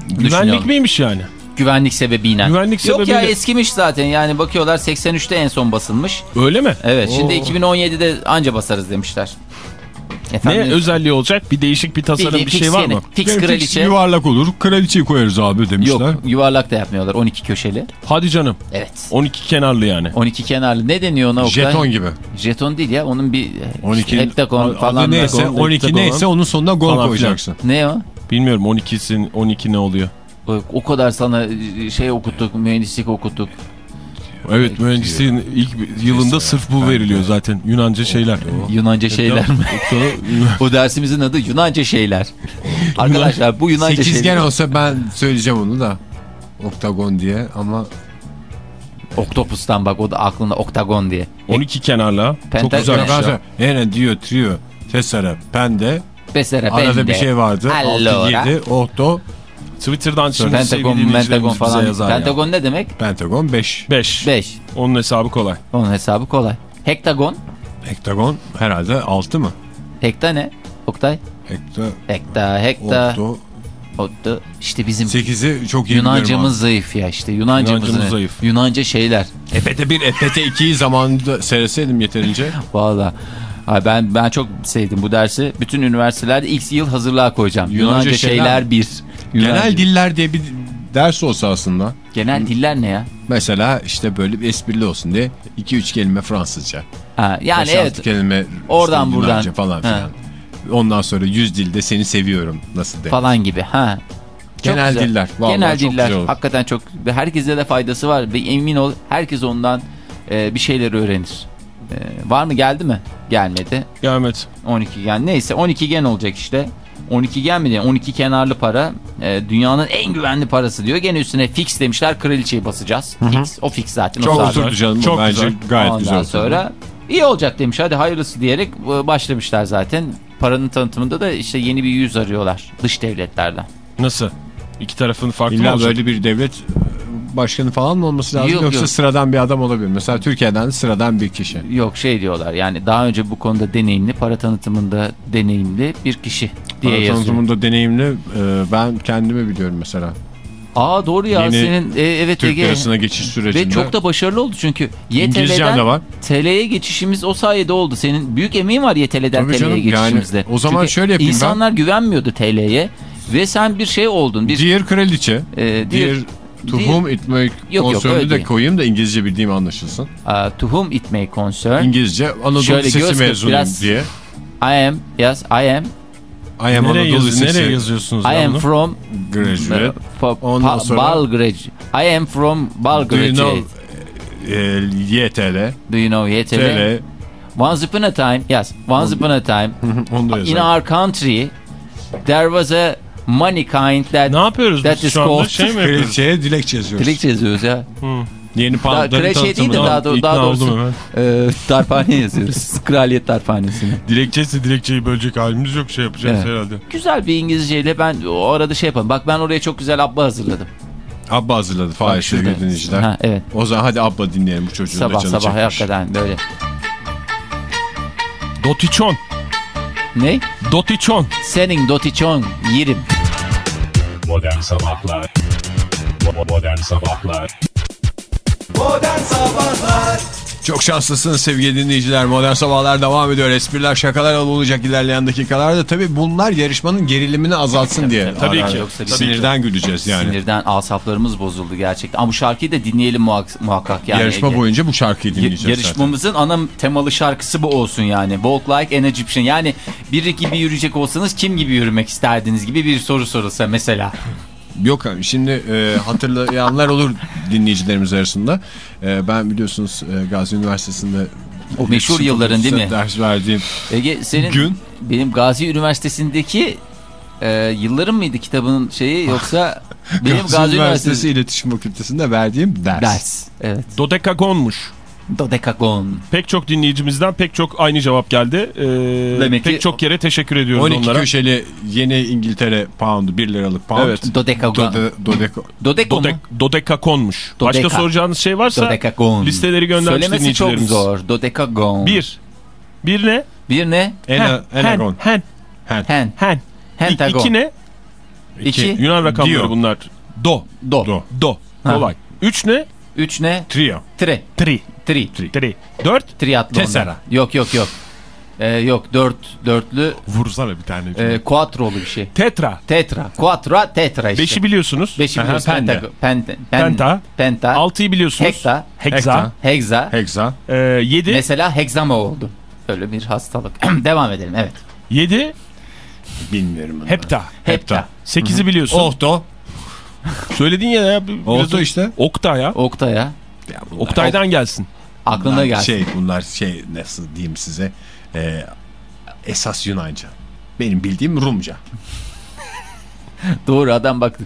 Güvenlik miymiş yani? Güvenlik sebebiyle. Güvenlik Yok ya eskimiş zaten yani bakıyorlar 83'te en son basılmış. Öyle mi? Evet şimdi Oo. 2017'de anca basarız demişler. Ne Efendim, özelliği olacak? Bir değişik bir tasarım bildiğin bir şey var yani, mı? Fix Yani fix kraliçe. yuvarlak olur. Kraliçeyi koyarız abi demişler. Yok yuvarlak da yapmıyorlar 12 köşeli. Hadi canım. Evet. 12 kenarlı yani. 12 kenarlı ne deniyor ona Oktay? Jeton gibi. Jeton değil ya onun bir 12 heptagon adı falan. da- neyse Gon, 12 heptagon neyse onun sonuna gol koyacaksın. Ne o? Bilmiyorum 12'sin 12 ne oluyor? O- kadar sana şey okuttuk, mühendislik okuttuk. Evet mühendisliğin ilk yılında sırf bu veriliyor zaten. Yunanca şeyler. Yunanca şeyler mi? o dersimizin adı Yunanca şeyler. Arkadaşlar bu Yunanca Sekizgen şeyler. olsa ben söyleyeceğim onu da. Oktagon diye ama Oktopus'tan bak o da aklında oktagon diye. 12 kenarla. Çok Pentagon. güzelmiş ya. Arkadaşlar yine diyor trio, tesara, pende. Besere Arada bende. bir şey vardı. Allora. 6, 7, okto, Twitter'dan şimdi Pentagon, Pentagon falan. yazar ya. Pentagon ne demek? pentagon 5. 5. 5. Onun hesabı kolay. Onun hesabı kolay. Hektagon. Hektagon herhalde 6 mı? Hekta ne? Oktay. Hekta, Hekta, hekta. okto. Okta. İşte bizim 8'i çok iyi Yunancamız zayıf ya işte. Yunancamız, Yunancamız ne? zayıf. Yunanca şeyler. Epete 1, epete 2'yi zamanında seyretseydim yeterince. Valla. Ay Ben ben çok sevdim bu dersi. Bütün üniversitelerde ilk yıl hazırlığa koyacağım. Yunanca Yunanca, şeyler- şeyler bir. Genel diller diye bir ders olsa aslında. Genel diller ne ya? Mesela işte böyle bir esprili olsun diye 2-3 kelime Fransızca. Ha, yani 5-6 evet. kelime Oradan işte buradan. Yunanca falan Ha. filan. Ondan sonra 100 dilde seni seviyorum nasıl de. Falan gibi. Ha. Genel güzel. diller. Vallahi Genel çok diller. güzel olur. Hakikaten çok. Herkese de faydası var. Ve emin ol herkes ondan e, bir şeyler öğrenir. E, var mı geldi mi? Gelmedi. Gelmedi. 12 gen. Neyse 12 gen olacak işte. 12 gen mi diye 12 kenarlı para e, dünyanın en güvenli parası diyor. Gene üstüne fix demişler kraliçeyi basacağız. Fix. O fix zaten. o Çok sabit. oturdu canım. Çok Bence güzel. gayet Ondan güzel oturdu. sonra iyi olacak demiş. Hadi hayırlısı diyerek e, başlamışlar zaten. Paranın tanıtımında da işte yeni bir yüz arıyorlar dış devletlerden. Nasıl? İki tarafın farklı İlla olacak? böyle bir devlet başkanı falan mı olması lazım Yok, yoksa yok. sıradan bir adam olabilir. Mesela Türkiye'den sıradan bir kişi. Yok şey diyorlar yani daha önce bu konuda deneyimli para tanıtımında deneyimli bir kişi diye Para yazıyor. tanıtımında deneyimli e, ben kendimi biliyorum mesela. Aa doğru ya Yeni senin e, evet Türk Ege. lirasına geçiş sürecinde. Ve çok da başarılı oldu çünkü YTL'den. TL'ye geçişimiz o sayede oldu. Senin büyük emeğin var YTL'den TL'ye canım, yani geçişimizde. o zaman Çünkü şöyle yapayım ben. insanlar güvenmiyordu TL'ye ve sen bir şey oldun. Bir Dear Kraliçe, e, dear, To dear- whom it may de değil. koyayım da İngilizce bildiğim anlaşılsın. uh, to whom it may concern. İngilizce Anadolu Şöyle Lisesi mezunuyum biraz. diye. I am, yes I am, I am Nereye, Anadolu yaz- Lisesi nereye yazıyorsunuz I am bunu? from graduate. Pa- Ondan pa- sonra- Belgrade. I am from Do you know e, YTL, Do you know YTL? TL, Once upon a time, yes, once upon a time, da in our country, there was a money kind that... Ne yapıyoruz That biz is şu anda? called- Şey mi yapıyoruz? Kraliçeye dilekçe yazıyoruz. Dilekçe yazıyoruz ya. Yeni Daha, poundların kraliçe değil de daha, doğ- daha doğrusu e, darphane yazıyoruz. Kraliyet darphanesine. Dilekçesi dilekçeyi bölecek halimiz yok şey yapacağız Evet. herhalde. Güzel bir İngilizceyle ben o arada şey yapalım. Bak ben oraya çok güzel abba hazırladım. Abba hazırladı. Fahir sevgili dinleyiciler. Ha, evet. O zaman hadi Abba dinleyelim bu çocuğun da Sabah canı sabah çekmiş. hakikaten böyle. Dotiçon. Ne? Dotiçon. Senin dotiçon yerim. Modern Sabahlar Modern Sabahlar Modern Sabahlar Çok şanslısınız sevgili dinleyiciler. Modern Sabahlar devam ediyor. Espriler şakalar olacak ilerleyen dakikalarda. Tabii bunlar yarışmanın gerilimini azaltsın diye. Tabii Ara- ki. Yoksa biz- Sinirden güleceğiz yani. Sinirden asaplarımız bozuldu gerçekten. Ama bu şarkıyı da dinleyelim muhak- muhakkak yani. Yarışma Ege. boyunca bu şarkıyı Y- dinleyeceğiz Yarışmamızın ana temalı şarkısı bu olsun yani. Walk like an Egyptian. Yani biri gibi yürüyecek olsanız kim gibi yürümek isterdiniz gibi bir soru sorulsa mesela. Yok abi şimdi e, hatırlayanlar olur dinleyicilerimiz arasında. E, ben biliyorsunuz e, Gazi Üniversitesi'nde O meşhur yılların değil mi? Ders verdiğim Ege senin Gün? benim Gazi Üniversitesi'ndeki e, yılların mıydı kitabının şeyi yoksa benim Gazi, Gazi, Üniversitesi Üniversitesi İletişim Fakültesi'nde verdiğim ders. ders. Evet. Dodekagonmuş. Dodekagon. Pek çok dinleyicimizden pek çok aynı cevap geldi. Ee, Demek pek çok kere teşekkür ediyoruz 12 onlara. köşeli yeni İngiltere poundu 1 liralık pound. Evet. Dodekagon. Dode, dodeko, Dodekon Dodek, mu? dodekakonmuş. Dodeka. Başka soracağınız şey varsa Dodekagon. listeleri göndermiş Söylemesi çok zor. Dodekagon. Bir. Bir ne? Bir ne? Ena, Enagon. Hen. Hen. Hen. Hen. Hentagon. İki ne? İki. Yunan rakamları Dio. bunlar. Do. Do. Do. Do. Kolay. Üç ne? Üç ne? Trio. Tre. Tri. Tri. Tri. Dört. Triatlon. Tessera. Yok yok yok. Ee, yok dört. Dörtlü. Vursana bir tane. E, quattrolu bir şey. Tetra. Tetra. Quattro tetra işte. Beşi biliyorsunuz. Beşi Aha, pente. Penta. Penta. Penta. Penta. Altıyı biliyorsunuz. Hekta. Heksa. Hexa. Hexa. Ee, yedi. Mesela hexama oldu. Öyle bir hastalık. Devam edelim evet. Yedi. Bilmiyorum. bunu. Hepta. Hepta. Sekizi biliyorsun. Ohto. Söyledin ya. ya Ohto işte. Okta ya. Oktay'a. Ya bunlar- Oktay'dan gelsin. Aklına bunlar gelsin. Şey, bunlar şey nasıl diyeyim size. e, esas Yunanca. Benim bildiğim Rumca. Doğru adam bak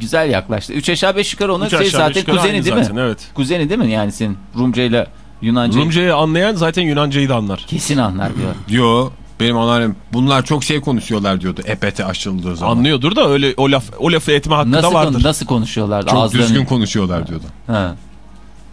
güzel yaklaştı. Üç aşağı beş yukarı onun Üç şey zaten kuzeni değil zaten, mi? Evet. Kuzeni değil mi yani senin Rumca ile Yunanca Rumcayı anlayan zaten Yunancayı da anlar. kesin anlar diyor. Yo benim anneannem bunlar çok şey konuşuyorlar diyordu. EPT açıldığı zaman. Anlıyordur da öyle o laf o lafı etme hakkı Nasıl da vardır. nasıl konuşuyorlardı? Çok Ağızlarını- düzgün konuşuyorlar diyordu. Ha.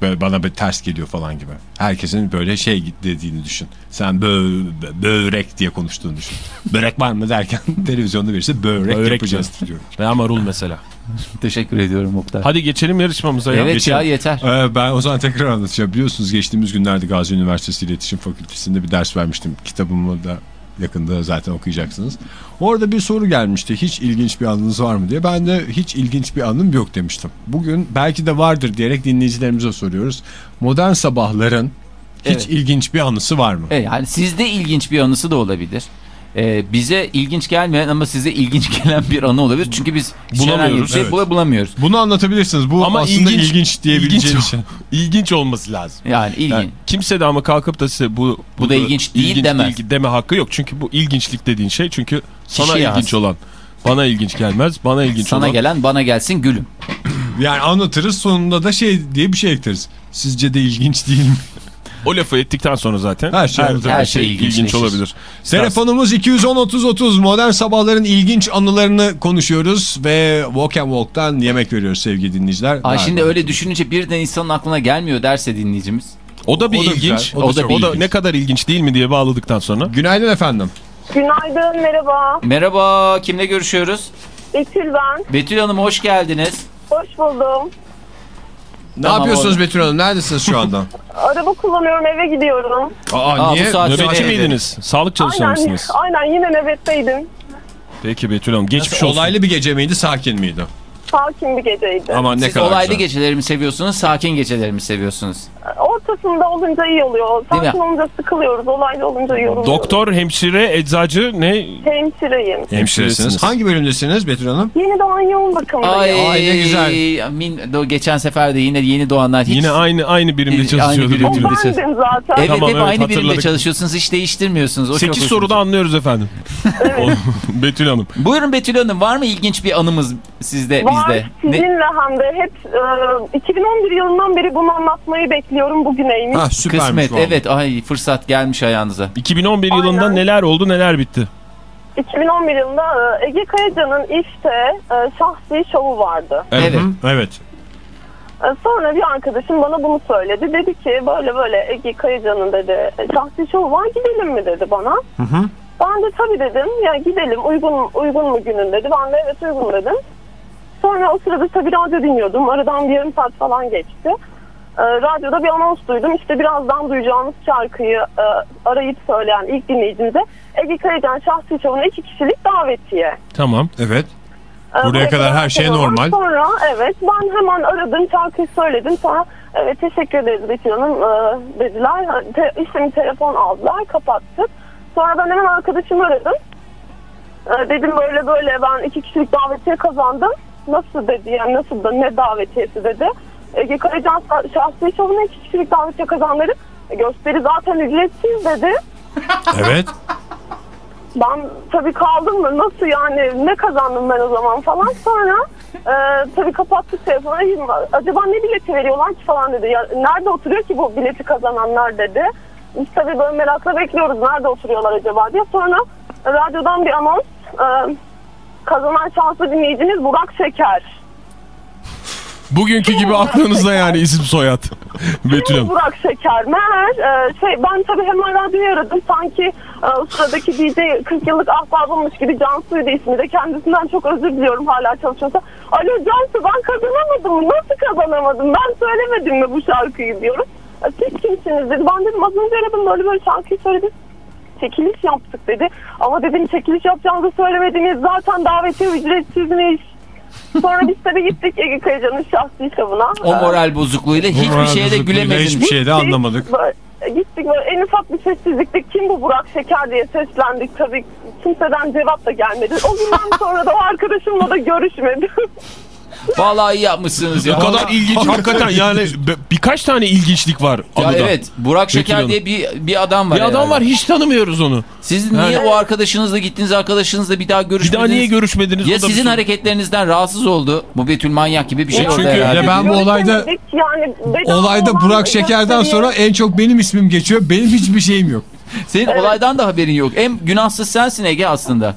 Böyle bana bir ters geliyor falan gibi. Herkesin böyle şey dediğini düşün. Sen bö börek diye konuştuğunu düşün. Börek var mı derken televizyonda birisi börek, Börek yapacağız diyor. Veya marul mesela. Teşekkür ediyorum Oktay. Hadi geçelim yarışmamıza ya. evet Geçelim. ya yeter. Ee, ben o zaman tekrar anlatacağım. Biliyorsunuz geçtiğimiz günlerde Gazi Üniversitesi İletişim Fakültesi'nde bir ders vermiştim. Kitabımı da yakında zaten okuyacaksınız. Orada bir soru gelmişti. Hiç ilginç bir anınız var mı diye. Ben de hiç ilginç bir anım yok demiştim. Bugün belki de vardır diyerek dinleyicilerimize soruyoruz. Modern sabahların hiç Evet. ilginç bir anısı var mı? E yani sizde ilginç bir anısı da olabilir. Ee, bize ilginç gelmeyen ama size ilginç gelen bir anı olabilir. Çünkü biz Bulamıyoruz, şey evet. bula- bulamıyoruz. Bunu anlatabilirsiniz. Bu Ama aslında ilginç, ilginç, diyebileceğim ilginç, şey. ilginç olması lazım. Yani ilginç. Yani kimse de ama kalkıp da size bu Bu da ilginç değil demez. değil deme hakkı yok. Çünkü bu ilginçlik dediğin şey çünkü sana Kişiye ilginç has. olan. Bana ilginç gelmez. Bana ilginç Sana olan. gelen bana gelsin gülüm. Yani anlatırız sonunda da şey diye bir şey ekleriz. Sizce de ilginç değil mi? O lafı ettikten sonra zaten Her şey her, her şey şey ilginç ilginçleşir. olabilir. Telefonumuz 210-30-30 modern sabahların ilginç anılarını konuşuyoruz ve Walk and Walk'tan yemek veriyoruz sevgili dinleyiciler. Ay Nerede? şimdi öyle düşününce birden insanın aklına gelmiyor derse dinleyicimiz. O da bir O da ilginç. güzel, o da o da ilginç. ne kadar ilginç değil mi diye bağladıktan sonra. Günaydın efendim. Günaydın, merhaba. Merhaba kimle görüşüyoruz? Betül ben. Betül Hanım hoş geldiniz. Hoş buldum. Ne Tamam yapıyorsunuz. Betül Hanım? Neredesiniz şu anda? Araba kullanıyorum, eve gidiyorum. Aa, Aa, niye? Nöbetçi miydiniz? Sağlık çalışanı Aynen, mısınız? aynen yine nöbetteydim. Peki Betül Hanım geçmiş Nasıl, olsun. Olaylı bir gece miydi, sakin miydi? Sakin bir geceydi. Ama ne Siz kadar olaylı güzel. geceleri mi seviyorsunuz, sakin geceleri mi seviyorsunuz? Ortasında olunca iyi oluyor. Değil mi? Sakin olunca sıkılıyoruz, olaylı olunca yoruluyoruz. Doktor, hemşire, eczacı ne? Hemşireyim. Hemşiresiniz. Hangi bölümdesiniz Betül Hanım? Yeni doğan yoğun bakımdayım. Ay, ne güzel. Min, do- geçen sefer de yine yeni doğanlar hiç... Yine aynı aynı birimde Aynı çalışıyordu. birimde. Bendim zaten. Evet Tamam, hep evet, aynı birimde hatırladık. çalışıyorsunuz hiç değiştirmiyorsunuz. O 8 çok soruda anlıyoruz efendim. Betül Hanım. Buyurun Betül Hanım var mı ilginç bir anımız sizde Var bizde? Ne? sizinle hem de hep e, 2011 yılından beri bunu anlatmayı bekliyorum bugüneymiş. Ha, süpermiş Kısmet vallahi. evet ay fırsat gelmiş ayağınıza. 2011 yılında Aynen. neler oldu neler bitti? 2011 yılında e, Ege Kayacan'ın işte e, şahsi şovu vardı. Evet. Hı, Evet. E, Sonra bir arkadaşım bana bunu söyledi. Dedi ki böyle böyle Ege Kayacan'ın dedi şahsi şovu var gidelim mi dedi bana. hı. Ben de tabii dedim ya gidelim uygun uygun mu günün dedi. Ben de evet uygun dedim. Sonra o sırada tabii radyo dinliyordum. Aradan bir yarım saat falan geçti. E, radyoda bir anons duydum. İşte birazdan duyacağınız şarkıyı e, arayıp söyleyen ilk dinleyicimize Ege Kayacan şahsi şovuna iki kişilik davetiye. Tamam. Evet. Ee, Buraya kadar her şey normal. Sonra evet ben hemen aradım şarkıyı söyledim. Sonra evet teşekkür ederiz Betül Hanım e, dediler. Te, işte telefon aldılar kapattık. Sonra ben hemen arkadaşımı aradım. E, dedim böyle böyle ben iki kişilik davetiye kazandım. Nasıl dedi yani nasıl da ne davetiyesi dedi. Ege Kayacan şah- şahsi şovuna iki kişilik davetiye kazanları. E, gösteri zaten ücretsiz dedi. Evet. Ben tabii kaldım mı nasıl yani ne kazandım ben o zaman falan sonra e, tabii kapattık telefonu "Ay, acaba ne bileti veriyorlar ki falan dedi ya, nerede oturuyor ki bu bileti kazananlar dedi biz tabii böyle merakla bekliyoruz nerede oturuyorlar acaba diye sonra radyodan bir anons e, kazanan şanslı dinleyicimiz Burak Şeker Bugünkü gibi aklınızda yani isim soyad. Betül Hanım. Burak Şeker. Meğer e, şey, ben tabii hemen radyoyu aradım. Sanki e, o sıradaki DJ 40 yıllık ahbabımmış gibi Cansu'ydu ismi de. Kendisinden çok özür diliyorum hala çalışıyorsa. Alo Cansu ben kazanamadım. Nasıl kazanamadım? Ben söylemedim mi bu şarkıyı diyorum. E, Siz kimsiniz dedi. Ben dedim az önce aradım böyle böyle şarkıyı söyledim. Çekiliş yaptık dedi. Ama dedim çekiliş yapacağınızı söylemediniz. Zaten davetiye ücretsizmiş. Sonra biz tabii gittik Ege Kayacan'ın şahsi şovuna. O moral bozukluğuyla hiçbir şeye de gülemediniz. Hiçbir şey de anlamadık. Böyle, gittik böyle en ufak bir sessizlikte kim bu Burak Şeker diye seslendik. Tabii kimseden cevap da gelmedi. O günden sonra da o arkadaşımla da görüşmedim. Vallahi iyi yapmışsınız Ne ya. kadar ilginç hakikaten yani birkaç tane ilginçlik var Ya anıda. evet Burak Şeker diye bir, bir adam var. Bir adam herhalde. var hiç tanımıyoruz onu. Siz niye Evet. o arkadaşınızla gittiniz arkadaşınızla bir daha Bir görüşmediniz? daha niye görüşmediniz? Ya bir sizin soru. hareketlerinizden rahatsız oldu. Bu Betül manyak gibi bir şey oldu çünkü herhalde. ben bu olayda yani olayda Burak Şeker'den gösteriye- sonra en çok benim ismim geçiyor. Benim hiçbir şeyim yok. Senin olaydan da haberin yok. En günahsız sensin Ege aslında.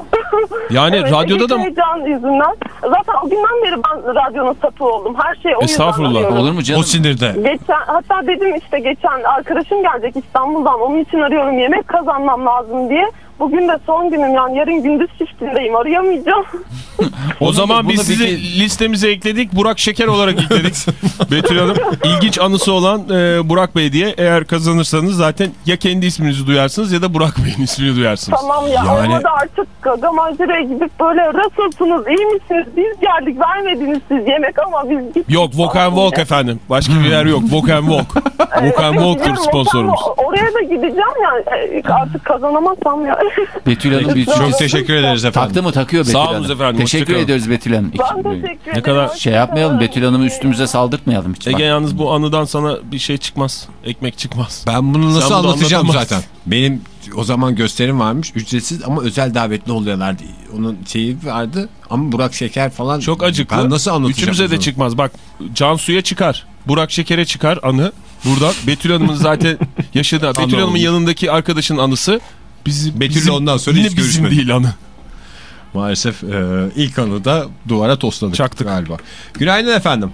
Yani Evet, radyoda da heyecan yüzünden. Zaten o günden beri ben radyonun sapı oldum. Her şey o yüzden Estağfurullah, arıyorum. Olur mu O canım? sinirde. Geçen, hatta dedim işte geçen arkadaşım gelecek İstanbul'dan onun için arıyorum yemek kazanmam lazım diye. Bugün de son günüm yani yarın gündüz shiftindeyim arayamayacağım. o zaman biz sizi listemize ekledik. Burak Şeker olarak ekledik. Betül Hanım ilginç anısı olan e, Burak Bey diye eğer kazanırsanız zaten ya kendi isminizi duyarsınız ya da Burak Bey'in ismini duyarsınız. tamam ya Yani- olmadı artık Gagamajdere'ye gidip böyle nasılsınız iyi misiniz biz geldik vermediniz siz yemek ama biz gittik. Yok Walk and Walk efendim. Başka bir yer yok. Walk and Walk. Walk and Walk'tur sponsorumuz. Oraya da gideceğim yani artık kazanamazsam ya. Betül Hanım bir Çok teşekkür ederiz efendim. Taktı mı takıyor Betül Sağ Hanım. olun efendim, Teşekkür ediyoruz Betül Hanım. Ben teşekkür Ne kadar Şey yapmayalım. Betül Hanım'ı üstümüze saldırtmayalım hiç. Ege yalnız bu anıdan sana bir şey çıkmaz. Ekmek çıkmaz. Ben bunu nasıl Sen bunu anlatacağım zaten. Benim o zaman gösterim varmış. Ücretsiz ama özel davetli oluyorlardı. Onun şeyi vardı ama Burak Şeker falan. Çok acıklı. Ben nasıl anlatacağım? Üçümüze de bunu? çıkmaz. Bak Cansu'ya çıkar. Burak Şeker'e çıkar anı. Buradan Betül Hanım'ın zaten yaşadığı. Betül Hanım'ın yanındaki arkadaşın anısı. Bizim, Betül'le bizim- ondan sonra hiç bizim görüşmedik. değil anı. Maalesef e, ilk anıda duvara tosladık Çaktık. galiba. Günaydın efendim.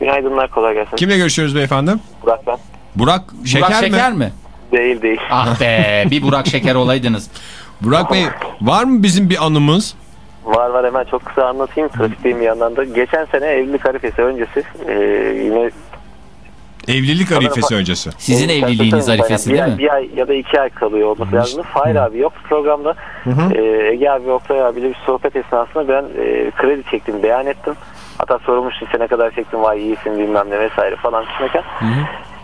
Günaydınlar kolay gelsin. Kimle görüşüyoruz beyefendi? Burak ben. Burak Şeker Burak mi? Şeker mi? Değil değil. Ah be bir Burak Şeker olaydınız. Burak Bey var mı bizim bir anımız? Var var hemen çok kısa anlatayım. Trafikteyim bir yandan da. Geçen sene evlilik arifesi öncesi e, yine Evlilik arifesi öncesi. Sizin e, evliliğiniz arifesi bir değil ay, mi? Bir ay ya da iki ay kalıyor olması lazım. Fahir abi yok programda. E, Ege abi Oktay abiyle bir sohbet esnasında ben e, kredi çektim beyan ettim. Hatta sorulmuştu işte ne kadar çektim vay iyisin bilmem ne vesaire falan düşünürken.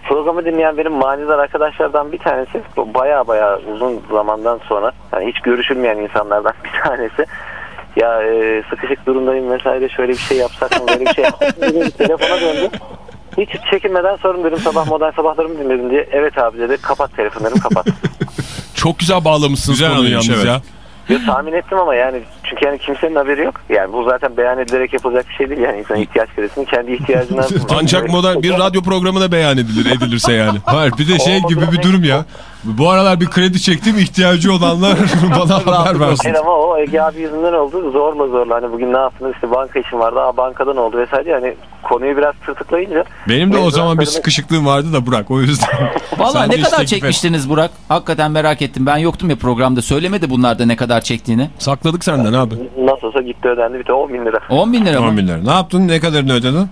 Programı dinleyen benim manidar arkadaşlardan bir tanesi baya baya uzun zamandan sonra yani hiç görüşülmeyen insanlardan bir tanesi ya e, sıkışık durumdayım vesaire şöyle bir şey yapsak mı böyle bir şey yapsak mı telefona döndü. Hiç çekinmeden sorun dedim sabah modern sabahlarımı dinledim diye. Evet abi dedi kapat telefonlarımı kapat. Çok güzel bağlamışsınız Güzel konuyu yalnız evet. ya. Yo, tahmin ettim ama yani çünkü yani kimsenin haberi yok. Yani bu zaten beyan edilerek yapılacak bir şey değil yani insan ihtiyaç kredisini kendi ihtiyacına Ancak modern bir radyo programına beyan edilir edilirse yani. Var bir de şey gibi bir durum ya. Bu aralar bir kredi çektim ihtiyacı olanlar bana haber versin. Hayır ama o Ege abi yüzünden oldu. Zorla zorla hani bugün ne yaptınız işte banka işim vardı. Aa, bankadan oldu vesaire. Yani konuyu biraz tırtıklayınca. Benim de o zaman bir sıkışıklığım vardı da Burak o yüzden. Valla ne kadar çekmiştiniz Burak? Hakikaten merak ettim. Ben yoktum ya programda. Söylemedi bunlarda ne kadar çektiğini. Sakladık senden abi. Nasıl olsa gitti ödendi bir de 10 bin lira. 10 bin lira mı? 10 bin lira. Ne yaptın? Ne kadarını ödedin?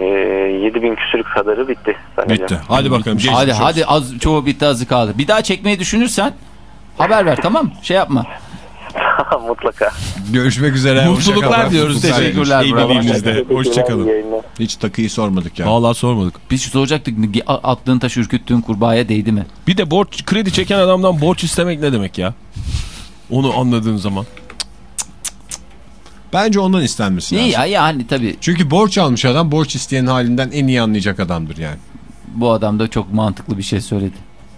Ee, 7 bin küsürlük kadarı bitti. zannediyorum. Bitti. Hadi bakalım. geçmiş Hadi olsun. hadi az çoğu bitti azı kaldı. Bir daha çekmeyi düşünürsen haber ver tamam mı? Şey yapma. Mutlaka. Görüşmek üzere. Mutluluklar diyoruz. Teşekkürler, İyi bravo. bildiğinizde. İyi Hoşçakalın. yayınlar. Hiç takıyı sormadık ya. Vallahi sormadık. Biz soracaktık attığın taş ürküttüğün kurbağaya değdi mi? Bir de borç kredi çeken adamdan borç istemek ne demek ya? Onu anladığın zaman. Bence ondan istenmesi lazım. İyi ya yani tabii Çünkü borç almış adam borç isteyen halinden en iyi anlayacak adamdır yani. bu adam da çok mantıklı bir şey söyledi.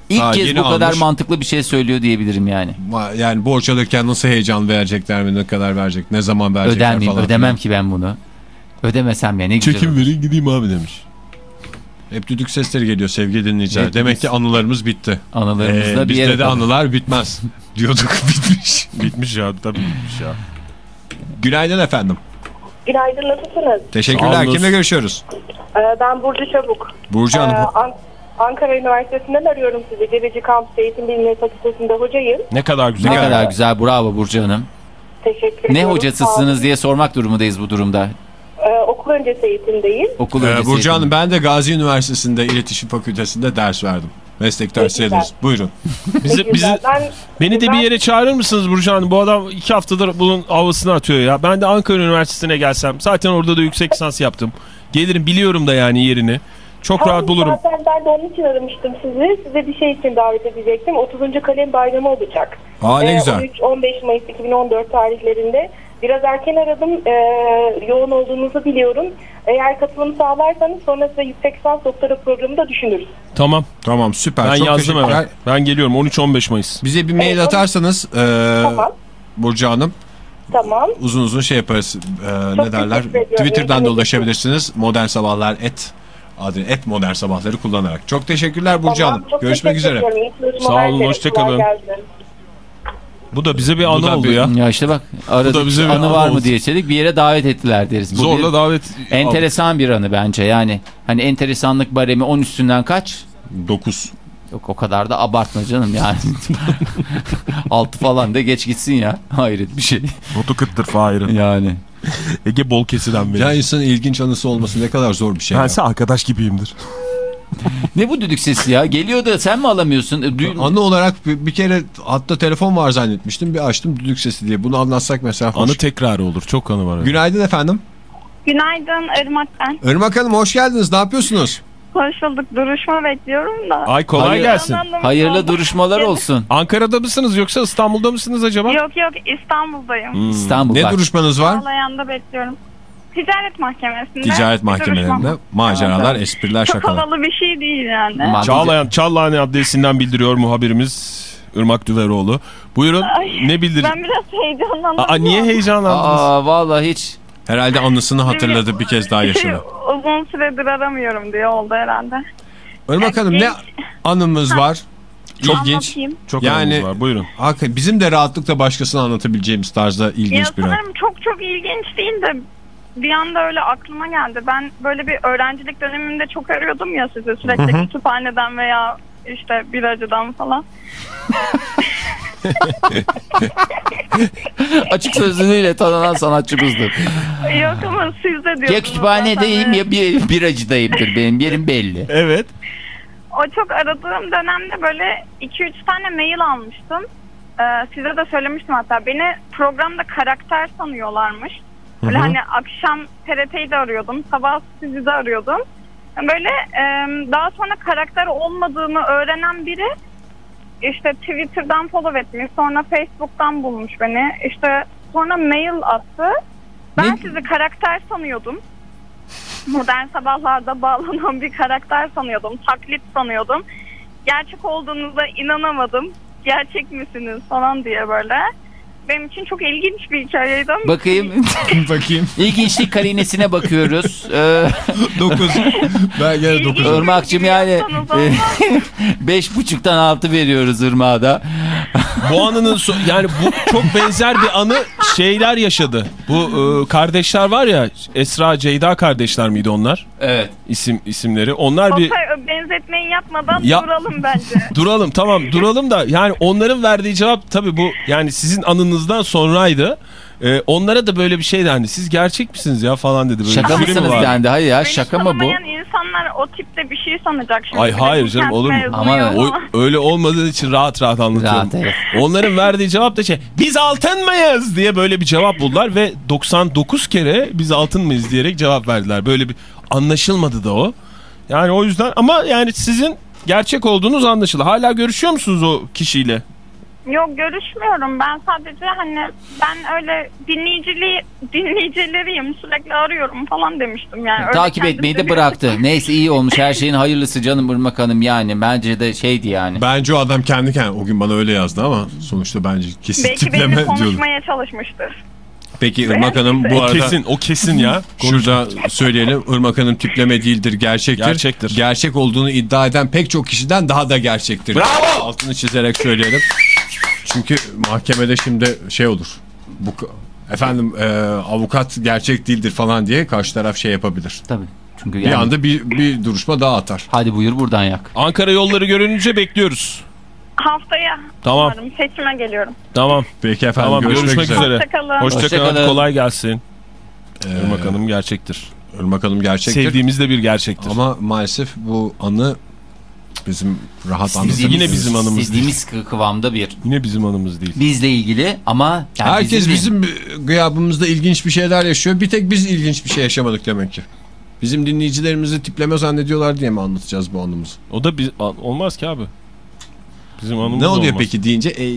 İlk Ha, kez bu kadar almış. mantıklı bir şey söylüyor diyebilirim yani. Yani borç alırken nasıl heyecan verecekler mi ne kadar verecek ne zaman verecekler Öder miyim? falan. Ödemem ki ben bunu. Ödemesem ya ne güzel. Çekim verin gideyim abi demiş. Hep düdük sesleri geliyor sevgili dinleyiciler. Hep Demek düdük- ki anılarımız bitti. Anılarımızda Ee, bir yere bizde de kadar. anılar bitmez diyorduk bitmiş. Bitmiş ya tabii bitmiş ya. Günaydın efendim. Günaydın nasılsınız? Teşekkürler. Kimle görüşüyoruz? Ee, ben Burcu Çabuk. Burcu Ee, Hanım. An- Ankara Üniversitesi'nden arıyorum sizi. Gebeci Kampüs Eğitim Bilimleri Fakültesi'nde hocayım. Ne kadar güzel. Ne kadar güzel bravo Burcu Hanım. Teşekkür Ne ediyorum. Sağ olun. hocasısınız diye sormak durumundayız bu durumda. Ee, okul öncesi eğitimdeyim. Okul Ee, öncesi. Burcu eğitim. Hanım ben de Gazi Üniversitesi'nde İletişim Fakültesi'nde ders verdim. Meslek dersleri güzel. ederiz. Buyurun. Bizi, bizi, Ben, beni de bir ben- yere çağırır mısınız Burcu Hanım? Bu adam iki haftadır bunun havasını atıyor ya. Ben de Ankara Üniversitesi'ne gelsem. Zaten orada da yüksek lisans yaptım. Gelirim biliyorum da yani yerini. Çok rahat bulurum. Zaten ben de onun için aramıştım sizi. Size bir şey için davet edecektim. 30. Kalem Bayramı olacak. Aa ne Ee, güzel. 13-15 Mayıs 2014 tarihlerinde. Biraz erken aradım. Ee, yoğun olduğunuzu biliyorum. Eğer katılım sağlarsanız sonra size yüksek lisans doktora programı da düşünürüz. Tamam. Tamam süper. Ben Çok yazdım teşekkürler. hemen. Ben geliyorum 13-15 Mayıs. Bize bir mail Evet, atarsanız e, Tamam. Burcu Hanım Tamam. uzun uzun şey yaparız. E, Çok ne derler? Twitter'dan da ulaşabilirsiniz. Modern Sabahlar et adı et modern sabahları kullanarak. Çok teşekkürler Burcu Tamam, Hanım. Görüşmek üzere. Sağ olun, dilerim. hoşça Kolay kalın. gelsin. Bu da bize bir anı oldu bir- ya. Ya işte bak aradık bize bir anı anı var mı oldu. diye istedik bir yere davet ettiler deriz. Bu Zorla bir davet. enteresan bir anı bence yani. Hani enteresanlık baremi 10 üstünden kaç? 9. Yok o kadar da abartma canım yani. 6 falan da geç gitsin ya. Hayret bir şey. Notu kıttır Fahir'in. Yani. Ege bol kesiden beri. Ya insanın ilginç anısı olması ne kadar zor bir şey. ya. Bense arkadaş gibiyimdir. Ne bu düdük sesi ya? Geliyor da sen mi alamıyorsun? E, duy- Anı olarak bir, bir kere hatta telefon var zannetmiştim. Bir açtım düdük sesi diye. Bunu anlatsak mesela hoş. Anı tekrarı olur. Çok anı var. Günaydın efendim. Günaydın Irmak ben. Irmak Hanım hoş geldiniz. Ne yapıyorsunuz? Hoş bulduk. Duruşma bekliyorum da. Ay kolay Hayır. gelsin. Hayırlı oldum. duruşmalar olsun. Ankara'da mısınız yoksa İstanbul'da mısınız acaba? Yok yok İstanbul'dayım. İstanbul Ne bak. duruşmanız var? Ağlayan'da bekliyorum. Ticaret mahkemesinde. Ticaret mahkemelerinde duruşma. maceralar, espriler, Çok şakalar. havalı bir şey değil yani. Çağlayan, Çağlayan adresinden bildiriyor muhabirimiz Irmak Düveroğlu. Buyurun Ay, ne bildir? Ben biraz heyecanlandım. Aa, niye heyecanlandınız? Aa vallahi hiç. Herhalde anısını hatırladı bir kez daha yaşadı. Uzun süredir aramıyorum diye oldu herhalde. Irmak Hanım ne anımız var? İlginç. Anlatayım. Çok Yani- var buyurun. Hakikaten bizim de rahatlıkla başkasına anlatabileceğimiz tarzda Ya ilginç bir an. çok çok ilginç değil de bir anda öyle aklıma geldi. Ben böyle bir öğrencilik dönemimde çok arıyordum ya sizi sürekli kütüphaneden veya işte biracıdan falan. Açık sözlülüğüyle tanınan sanatçımızdır. Yok ama siz de diyorsunuz. Ya kütüphanedeyim ya bir, biracıdayımdır benim yerim belli. Evet. O çok aradığım dönemde böyle 2-3 tane mail almıştım. Ee, size de söylemiştim hatta. Beni programda karakter sanıyorlarmış. Böyle hani akşam TRT'yi de arıyordum. Sabah sizi de arıyordum. Böyle e, daha sonra karakter olmadığını öğrenen biri işte Twitter'dan follow etmiş. Sonra Facebook'tan bulmuş beni. İşte sonra mail attı. Ben Ne? sizi karakter sanıyordum. Modern sabahlarda bağlanan bir karakter sanıyordum. Taklit sanıyordum. Gerçek olduğunuza inanamadım. Gerçek misiniz falan diye böyle. Benim için çok ilginç bir hikayeydi ama Bakayım. Bakayım. İlginçlik karinesine bakıyoruz. Ee, 9. Ben gene 9. İlginç. Irmak'cığım yani Yapsanız olmaz. beş buçuktan altı veriyoruz Irmak'a da. Bu anının so- yani bu çok benzer bir anı şeyler yaşadı. Bu e, kardeşler var ya Esra Ceyda kardeşler miydi onlar? Evet. İsim isimleri. Onlar bir yapmadan Ya- duralım bence. duralım tamam duralım da yani onların verdiği cevap tabii bu yani sizin anınızdan sonraydı. E, onlara da böyle bir şey dendi. Siz gerçek misiniz ya falan dedi. Böyle Şaka mi mısınız var? dendi. Hayır ya Beni şaka mı bu? insanlar o tipte bir şey sanacak. Şimdi Ay hayır canım, olur mu? Ama O, öyle olmadığı için rahat rahat anlatıyorum. Rahat, evet. Onların verdiği cevap da şey biz altın mıyız diye böyle bir cevap buldular ve 99 kere biz altın mıyız diyerek cevap verdiler. Böyle bir anlaşılmadı da o. Yani o yüzden ama yani sizin gerçek olduğunuz anlaşıldı. Hala görüşüyor musunuz o kişiyle? Yok görüşmüyorum. Ben sadece hani ben öyle dinleyiciliği dinleyicileriyim. Sürekli arıyorum falan demiştim yani. Öyle Takip etmeyi de bıraktı. Neyse iyi olmuş her şeyin hayırlısı canım Irmak Hanım yani. Bence de şeydi yani. Bence o adam kendi kendine o gün bana öyle yazdı ama sonuçta bence kesin Belki tipleme diyordu. konuşmaya çalışmıştır. Peki Irmak Hanım bu O arada kesin o kesin ya. şurada söyleyelim Irmak Hanım tipleme değildir gerçektir. Gerçektir. Gerçek olduğunu iddia eden pek çok kişiden daha da gerçektir. Bravo! Altını çizerek söyleyelim. Çünkü mahkemede şimdi şey olur. Bu efendim e, avukat gerçek değildir falan diye karşı taraf şey yapabilir. Tabii. Çünkü Bir yani. anda bir, bir duruşma daha atar. Hadi buyur buradan yak. Ankara yolları görününce bekliyoruz. Haftaya Tamam. umarım seçime geliyorum. Tamam. Peki efendim Tamam görüşmek, görüşmek, üzere. Hoşçakalın. Hoşçakalın. Hoşçakalın. Kolay gelsin. Ee, Irmak Hanım gerçektir. Irmak Hanım gerçektir. Sevdiğimiz de bir gerçektir. Ama maalesef bu anı bizim rahat Bizim- anlatabildiğimiz. yine bizim anımız değil. İstediğimiz kı- kıvamda bir. Yine bizim anımız değil. Bizle ilgili ama yani Herkes değil. bizim gıyabımızda ilginç bir şeyler yaşıyor. Bir tek biz ilginç bir şey yaşamadık demek ki. Bizim dinleyicilerimizi tipleme zannediyorlar diye mi anlatacağız bu anımızı? O da biz, olmaz ki abi. Bizim anımız Ne oluyor olmaz. peki deyince e, e,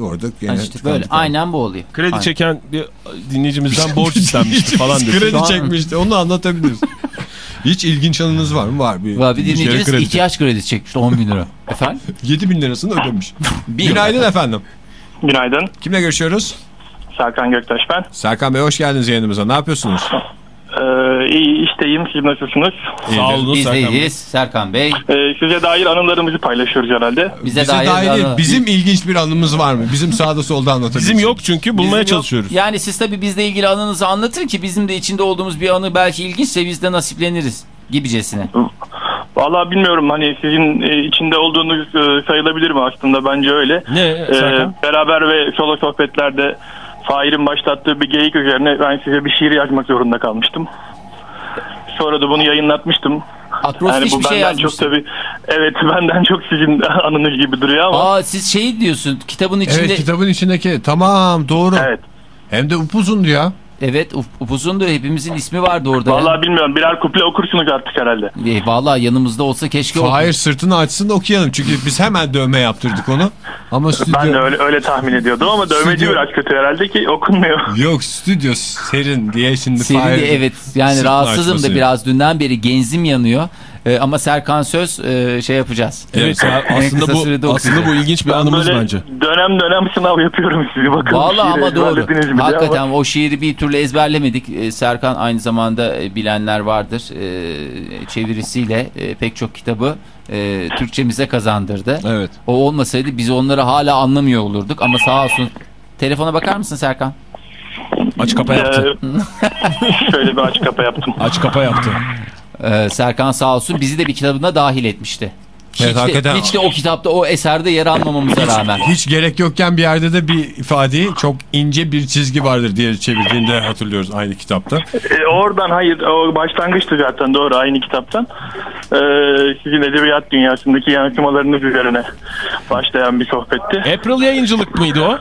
orada gene Ha işte böyle abi. aynen bu oluyor. Kredi Aynen. çeken bir dinleyicimizden borç istenmişti falan dedi. Kredi çekmişti onu anlatabiliriz. Hiç ilginç anınız var mı? Var. Bir, Var bir dinleyicimiz kredi ihtiyaç kredisi çekmişti 10 bin lira. Efendim? 7 bin lirasını ödemiş. Bir Günaydın efendim. Günaydın. Kimle görüşüyoruz? Serkan Göktaş ben. Serkan Bey hoş geldiniz yayınımıza. Ne yapıyorsunuz? Ee, iyi işteyim. Siz nasılsınız? Sağ olun Biz de Serkan Bey. iyiyiz. Serkan Bey. Ee, size dair anılarımızı paylaşıyoruz herhalde. Bize, Bize dair, dair değil, anı- bizim ilginç bir anımız var mı? Bizim sağda solda anlatabiliriz. Bizim yok çünkü bulmaya Bizim yok. çalışıyoruz. Yani siz tabii bizle ilgili anınızı anlatın ki bizim de içinde olduğumuz bir anı belki ilginçse biz de nasipleniriz gibicesine. Vallahi bilmiyorum hani sizin e, içinde olduğunuz e, sayılabilir mi aslında bence öyle. Ne Ee, Serkan? beraber ve solo sohbetlerde Fahir'in başlattığı bir geyik üzerine ben size bir şiir yazmak zorunda kalmıştım. Sonra da bunu yayınlatmıştım. Akrostiş Yani bu bir şey benden çok tabii evet benden çok sizin anınız gibi duruyor ama Aa siz şey diyorsun kitabın içinde Evet kitabın içindeki tamam doğru. evet. Hem de upuzundu ya. Evet up- upuzun da hepimizin ismi vardı orada. ya. Vallahi bilmiyorum birer kuple okursunuz artık herhalde. E, vallahi yanımızda olsa keşke Hayır sırtını açsın okuyalım. Çünkü biz hemen dövme yaptırdık onu. Ama stüdyo... Ben de öyle, öyle tahmin ediyordum ama dövmeci Stüdyo- biraz kötü herhalde ki okunmuyor. Yok stüdyo serin diye şimdi Seri Fahir- de evet yani rahatsızım da biraz dünden beri genzim yanıyor. E, ama Serkan Söz e, şey yapacağız. Evet aslında bu aslında bu ilginç bir Ben anımız bence. dönem dönem sınav yapıyorum sizi. Vallahi şiiri ama doğru. diye ama- Hakikaten o şiiri bir türlü ezberlemedik. E, Serkan aynı zamanda e, bilenler vardır. E, çevirisiyle e, pek çok kitabı e, Türkçemize kazandırdı. Evet. O olmasaydı biz onları hala anlamıyor olurduk ama sağ olsun. Telefona bakar mısın Serkan? Aç kapa yaptı. Ee, şöyle bir aç kapa yaptım. Aç kapa yaptı. Ee, Serkan sağ olsun bizi de bir kitabına dahil etmişti. Evet, hiç, de, hakikaten. hiç de o kitapta o eserde yer almamamıza rağmen. Hiç gerek yokken bir yerde de bir ifadeyi çok ince bir çizgi vardır diye çevirdiğinde hatırlıyoruz aynı kitapta. Ee, oradan hayır o başlangıçtı zaten doğru aynı kitaptan. Ee, sizin edebiyat dünyasındaki yansımalarınız üzerine başlayan bir sohbetti. April yayıncılık mıydı o?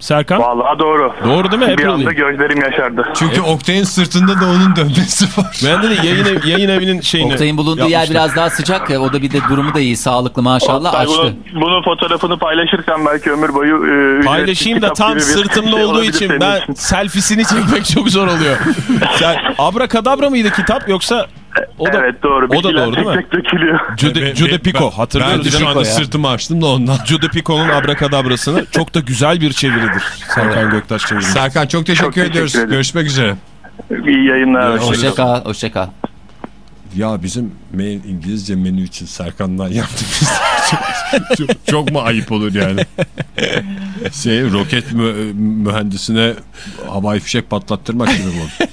Serkan? Vallahi doğru. Doğru değil mi? Bir April anda gözlerim yaşardı. Çünkü Oktay'ın sırtında da onun dönmesi var. Ben de yayın, ev- yayın evinin şeyini Oktay'ın bulunduğu yer yapmışlar. biraz daha sıcak ya o da bir de durumu da iyi sağlıklı maşallah Oktay, açtı. Bunun, bunun fotoğrafını paylaşırsam belki ömür boyu... E, Paylaşayım da tam bir sırtımda şey olduğu için ben için. selfiesini çekmek çok zor oluyor. Sen, Abrakadabra mıydı kitap yoksa o da evet doğru. o da doğru değil mi? tek tek dökülüyor. Jude, Jude Pico Ben hatırlıyoruz. de şu anda ya. sırtımı açtım da ondan. Jude Pico'nun Abrakadabrasını çok da güzel bir çeviridir. Serkan Göktaş çevirisi. Serkan çok teşekkür Çok teşekkür ediyoruz. ederim. Görüşmek üzere. İyi yayınlar. Görüşürüz. Hoşça kal, hoşça kal. Ya bizim mail İngilizce menü için Serkan'dan yaptık biz. çok, çok, çok mu ayıp olur yani? Şey roket mü- mühendisine havai fişek patlattırmak gibi bu.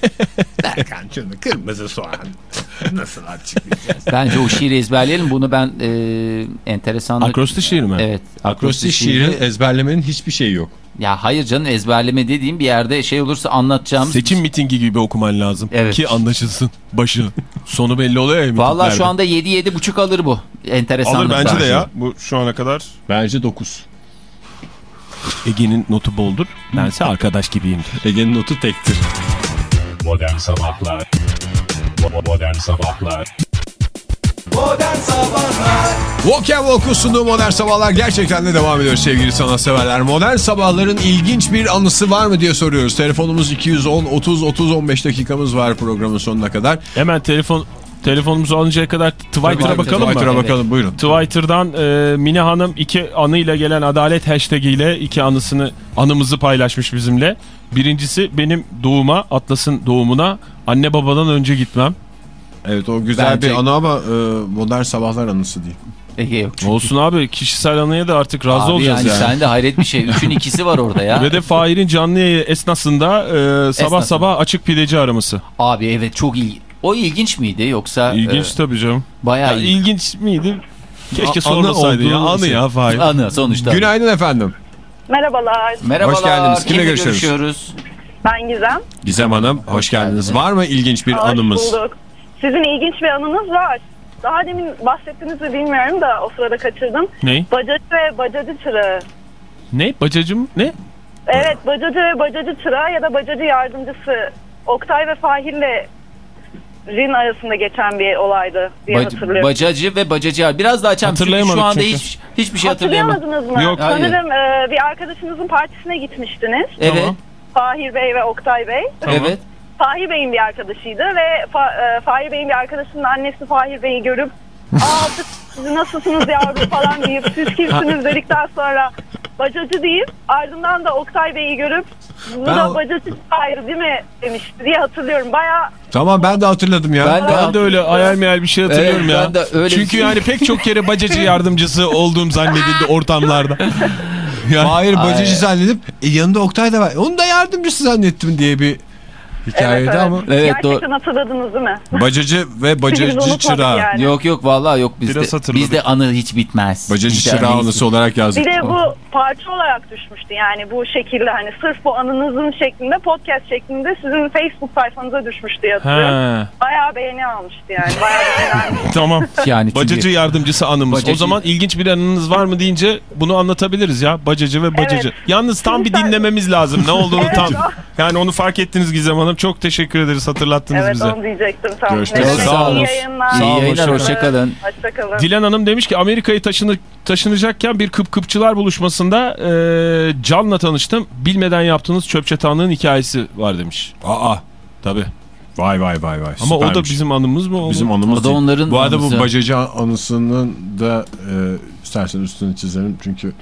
Serkan şunu kırmızı soğan. Nasıl açıklayacağız? Bence o şiiri ezberleyelim. Bunu ben e, enteresanlık... Akrosti şiir mi? Evet. Akrosti şiiri ezberlemenin hiçbir şeyi yok. Ya hayır canım ezberleme dediğim bir yerde şey olursa anlatacağımız... Seçim mitingi gibi okuman lazım. Evet. Ki anlaşılsın başı. Sonu belli oluyor ya Valla şu anda 7 buçuk alır bu. Enteresanlık. Alır bence de var. ya. Bu şu ana kadar Bence 9. Ege'nin notu boldur. Bense arkadaş gibiyim. Ege'nin notu tektir. Modern Sabahlar Modern Sabahlar Modern Sabahlar Walk and Walk'un sunduğu Modern Sabahlar gerçekten de devam ediyor sevgili sanatseverler. Modern Sabahların ilginç bir anısı var mı diye soruyoruz. Telefonumuz 210 30 30 15 dakikamız var programın sonuna kadar. Hemen telefon telefonumuzu alıncaya kadar Twitter'a Twitter, bakalım mı? Twitter'a Evet. bakalım buyurun. Twitter'dan e, Mine Hanım iki anıyla gelen adalet hashtag ile iki anısını anımızı paylaşmış bizimle. Birincisi benim doğuma Atlas'ın doğumuna anne babadan önce gitmem. Evet o güzel Bence- bir anı ama e, Modern Sabahlar anısı değil. Ege yok çünkü. Olsun abi kişisel anıya da artık razı Abi olacağız yani, yani. sen de hayret bir şey. Üçün ikisi var orada ya. Ve de Fahir'in canlı esnasında e, sabah Esnasında. sabah açık pideci araması. Abi evet çok ilginç. O ilginç miydi yoksa? İlginç e, tabii canım. bayağı Ya, ilginç. ilginç miydi? Keşke A- sormasaydı anı ya. Anı ya Fahir. Anı sonuçta. Günaydın efendim. Merhabalar. Merhabalar. Hoş geldiniz. Kimle görüşüyoruz? görüşüyoruz? Ben Gizem. Gizem Hanım hoş, geldiniz. Var mı ilginç bir Hoş anımız? bulduk. Sizin ilginç bir anınız var. Daha demin bahsettiniz mi bilmiyorum da o sırada kaçırdım. Ne? Bacacı ve bacacı çırağı. Ne? Bacacım ne? Evet bacacı ve bacacı çırağı ya da bacacı yardımcısı Oktay ve Fahir'le Rin arasında geçen bir olaydı diye Bac- hatırlıyorum. bacacı ve bacacı. Biraz daha açalım. Hatırlayamadık şu anda çünkü. hiç, hiçbir şey hatırlayamadım. Hatırlayamadınız mı? Yok. Sanırım e, bir arkadaşınızın partisine gitmiştiniz. Evet. Tamam. Fahir Bey ve Oktay Bey. Evet. Fahir Bey'in bir arkadaşıydı ve Fa- e, Fahir Bey'in bir arkadaşının annesi Fahir Bey'i görüp aa siz- siz nasılsınız yavrum falan deyip siz kimsiniz dedikten sonra bacacı deyip ardından da Oktay Bey'i görüp bu Ben da o- bacacı ayrı değil mi demişti diye hatırlıyorum. Baya Tamam ben de hatırladım ya. Ben de, Ben de öyle hayal meyal bir şey hatırlıyorum Evet, ya. ben de öyle Çünkü şey- yani pek çok kere bacacı yardımcısı olduğum zannedildi ortamlarda. Yani, Hayır Ay. bacacı zannedip e, yanında Oktay da var. Onu da yardımcısı zannettim diye bir hikayeydi Evet, evet. ama Evet doğru. Gerçekten hatırladınız değil mi? bacacı ve bacacı çırağı. yani. Yok yok vallahi yok bizde. Bizde anı hiç bitmez. Bacacı Bizde çırağı anısı olarak yazdık. Bir de bu parça olarak düşmüştü yani bu şekilde hani sırf bu anınızın şeklinde podcast şeklinde sizin Facebook sayfanıza düşmüştü. He. Bayağı beğeni almıştı yani. Bayağı beğeni. Tamam. Yani Bacacı yardımcısı anımız. O Bacacı- zaman ilginç bir anınız var mı deyince bunu anlatabiliriz ya. Bacacı ve bacacı. Evet. Yalnız tam bir dinlememiz lazım. Ne olduğunu Evet, tam. o- Yani onu fark ettiniz Gizem Hanım. Çok teşekkür ederiz hatırlattınız Evet bize. onu diyecektim. Tamam. Görüşmek üzere. Sağ olun. İyi yayınlar. İyi yayınlar hoşça hoşçakalın. Hoşçakalın. Dilan Hanım demiş ki Amerika'ya taşını, taşınacakken bir kıp kıpçılar buluşmasında e, Can'la tanıştım. Bilmeden yaptığınız çöp çatanlığın hikayesi var demiş. Aa Tabii. vay vay vay vay. Ama o da süpermiş. bizim anımız mı? Bizim anımız O da değil. onların Bu arada anısı. bu bacacı anısının da e, istersen üstünü çizelim çünkü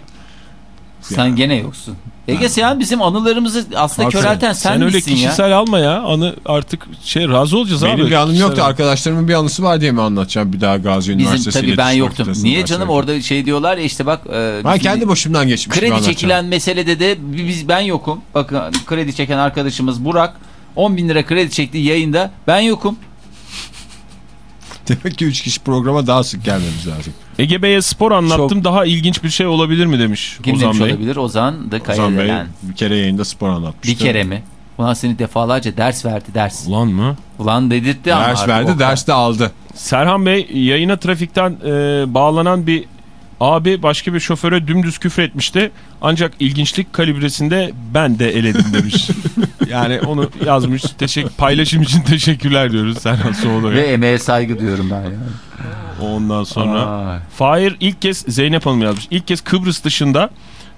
Sen gene yoksun. Ege sen bizim anılarımızı aslında Hakikaten. körelten sen, Sen öyle misin ya? kişisel alma ya. Anı artık şey razı olacağız abi. benim bir anım yoktu. Kişisel- Arkadaşlarımın bir anısı var diye mi anlatacağım bir daha Gazi Bizim Üniversitesi tabii ben yoktum. Niye canım orada şey diyorlar ya işte bak. E, Ben bizim- kendi başımdan geçmiş gibi Kredi çekilen meselede de biz ben yokum. Bakın kredi çeken arkadaşımız Burak 10 bin lira kredi çekti yayında. Ben yokum. Demek ki 3 kişi programa daha sık gelmemiz lazım. Ege Bey'e spor anlattım. Daha ilginç bir şey olabilir mi demiş Kim Ozan demiş Bey. olabilir? Ozan da Ozan Bey bir kere yayında spor anlatmıştı. Bir kere mi? Ulan seni defalarca ders verdi ders. Ulan mı? Ulan dedirtti ama. Ders verdi ders de aldı. Serhan Bey yayına trafikten e, bağlanan bir abi başka bir şoföre dümdüz küfür etmişti. Ancak ilginçlik kalibresinde ben de eledim demiş. yani onu yazmış. Teşekkür, paylaşım için teşekkürler diyoruz Serhan Ve Soğulu'ya. emeğe saygı diyorum ben yani. Ondan sonra Ay. Fahir ilk kez Zeynep Hanım yazmış. İlk kez Kıbrıs dışında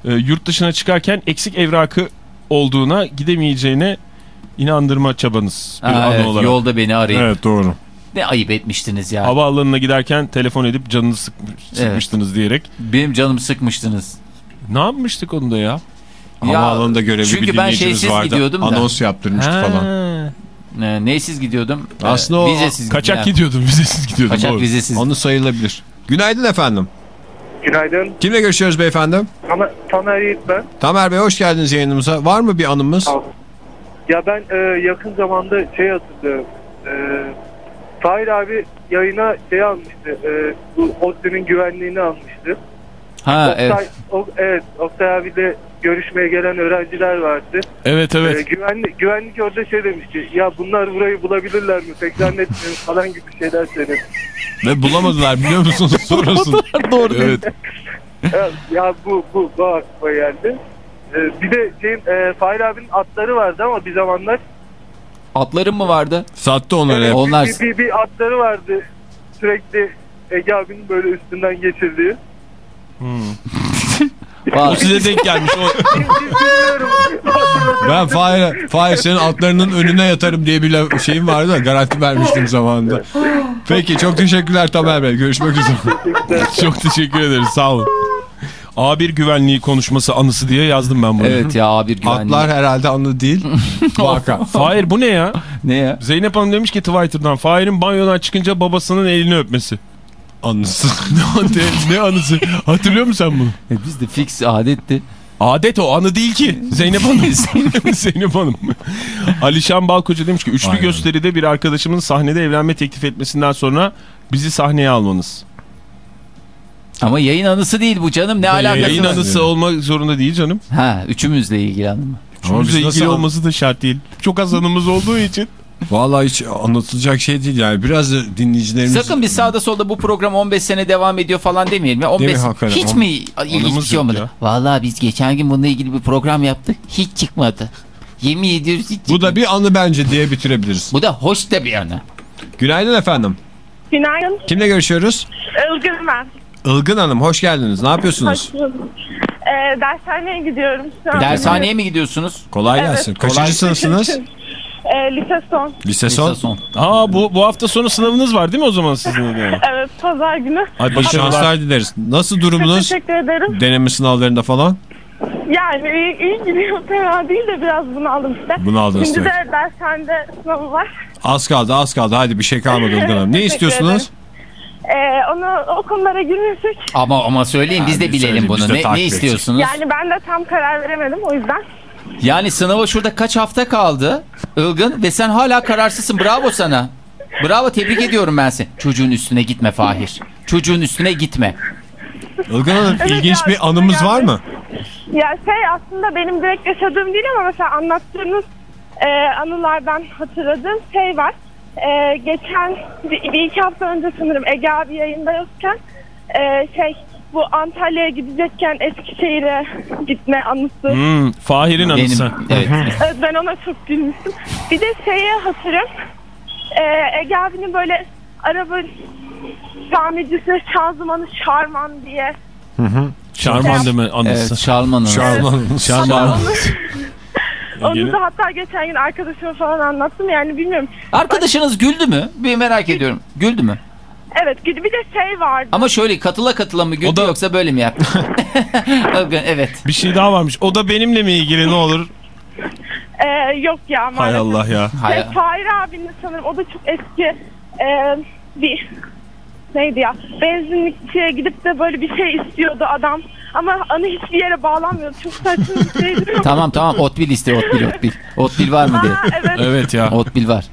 e, yurt dışına çıkarken eksik evrakı olduğuna gidemeyeceğine inandırma çabanız. Bir Aa, evet, olarak. yolda beni arayıp Evet doğru. Ne ayıp etmiştiniz ya. Havaalanına giderken telefon edip canını sıkmış- sıkmıştınız diyerek. Benim canımı sıkmıştınız. Ne yapmıştık onda ya? Ya, Havaalanında görevli çünkü bir ben dinleyicimiz şeysiz vardı. gidiyordum da. Anons yaptırmıştı Ha. falan. Ee, neysiz gidiyordum? Ee, Aslında o- vizesiz Kaçak gidiyordum. gidiyordum, vizesiz gidiyordum. Kaçak doğru. vizesiz. Onu sayılabilir. Günaydın efendim. Günaydın. Kimle görüşüyoruz beyefendi? Tamer, Tamer Yiğit ben. Tamer Bey hoş geldiniz yayınımıza. Var mı bir anımız? Al. Ya ben e, yakın zamanda şey hatırlıyorum. E, Tahir abi yayına şey almıştı. E, bu ODTÜ'nün güvenliğini almıştı. Ha Oktay, evet. o, evet. Oktay abi de görüşmeye gelen öğrenciler vardı. Evet E, evet. güvenlik, güvenlik orada şey demişti. Ya bunlar burayı bulabilirler mi? Pek zannetmiyorum falan gibi şeyler söyledi. Ve bulamadılar biliyor musunuz sonrasında. Doğru. Evet. ya, ya bu, bu, bu aklıma geldi. E, bir de şeyin, e, Fahir abinin atları vardı ama bir zamanlar Atların mı vardı? Sattı onları hep. Onlar Bir, bir, bir atları vardı sürekli Ege abinin böyle üstünden geçirdiği. O var. size denk gelmiş. O... Ben Fahir, Fahir senin atlarının önüne yatarım diye bir şeyim vardı da garanti vermiştim zamanında. Peki çok teşekkürler Tamer Bey. Görüşmek üzere. Çok teşekkür ederiz. Sağ olun. A1 güvenliği konuşması anısı diye yazdım ben bunu. Evet ya abi güvenlik. Atlar herhalde anı değil. Vaka. Fahir bu ne ya? Ne ya? Zeynep Hanım demiş ki Twitter'dan Fahir'in banyodan çıkınca babasının elini öpmesi. Anısı. ne, ne anısı? Hatırlıyor musun sen bunu? E, bizde fix adetti. Adet o anı değil ki. Zeynep Hanım. Zeynep Hanım. Alişan Balkoca demiş ki üçlü Aynen. gösteride bir arkadaşımın sahnede evlenme teklif etmesinden sonra bizi sahneye almanız. Ama yayın anısı değil bu canım. Ne alakası Yayın var? anısı olmak zorunda değil canım. Ha üçümüzle ilgili anı mı? Üçümüzle ilgili olması da şart değil. Çok az anımız olduğu için. Vallahi hiç anlatılacak şey değil yani. Biraz da dinleyicilerimiz... Sakın biz sağda solda bu program 15 sene devam ediyor falan demeyelim. Ya 15 Değil mi? Hakikaten. hiç mi ilginç bir şey yok olmadı? ya. Vallahi biz geçen gün bununla ilgili bir program yaptık. Hiç çıkmadı. Yemin ediyoruz hiç Bu çıkmadı. da bir anı bence diye bitirebiliriz. Bu da hoş da bir anı. Günaydın efendim. Günaydın. Kimle görüşüyoruz? Ilgın ben. Ilgın Hanım hoş geldiniz. Ne yapıyorsunuz? Hoş bulduk. Ee, dershaneye gidiyorum. Şu an. Dershaneye mi gidiyorsunuz? Kolay Evet. gelsin. Kaçıncı Kolay. sınıfsınız? Ee, lise son. Lise son. Lise son. Aa bu, bu hafta sonu sınavınız var değil mi o zaman sizin de? Evet pazar günü. Ay İyi başarılar. şanslar dileriz. Nasıl durumunuz? Teşekkür ederim. Deneme sınavlarında falan? Yani iyi, iyi gidiyor fena değil de biraz bunu aldım işte. Bunu aldınız Şimdi de dershanede sınavı var. Az kaldı az kaldı. Hadi bir şey kalmadı Ilgın Hanım. Ne Teşekkür istiyorsunuz? Ee, onu o konulara girmesek. Ama ama söyleyin biz de bilelim bunu. de Ne, ne istiyorsunuz? Yani ben de tam karar veremedim o yüzden. Yani sınava şurada kaç hafta kaldı Ilgın ve sen hala kararsızsın. Bravo sana. Bravo tebrik ediyorum ben seni. Çocuğun üstüne gitme Fahir. Çocuğun üstüne gitme. Ilgın Hanım Evet ilginç ya, bir anımız yani- var mı? Ya şey aslında benim direkt yaşadığım değil ama mesela anlattığınız e, anılardan hatırladığım şey var. E, geçen bir, bir iki hafta önce sanırım Ege abi yayında yokken e, şey bu Antalya'ya gidecekken Eskişehir'e gitme anısı. Hmm, Fahir'in anısı. Benim, evet. Evet, ben ona çok gülmüştüm. Bir de şeyi hatırım. E, Ege abinin böyle araba tamircisi şanzımanı Şarman diye Şarman değil mi anısı? Evet, Şalman'ın. Şarman. Şarman. Onu da hatta geçen gün arkadaşıma falan anlattım yani bilmiyorum. Arkadaşınız güldü mü? Bir merak ediyorum. Güldü mü? Evet bir de şey vardı. Ama şöyle katıla katıla mı güldü O da- yoksa böyle mi yaptı? evet. Bir şey daha varmış. O da benimle mi ilgili ne olur? Ee, yok ya Hay maalesef. Allah ya. Hay- Şey, Fahir abinin sanırım o da çok eski e, bir neydi ya benzinlikçiye gidip de böyle bir şey istiyordu adam. Ama anı hiçbir yere bağlanmıyordu. Çok saçma bir şeydi. Tamam tamam Otbil iste Otbil Otbil. Otbil var mı diye. Ha, evet. Evet ya. Otbil var.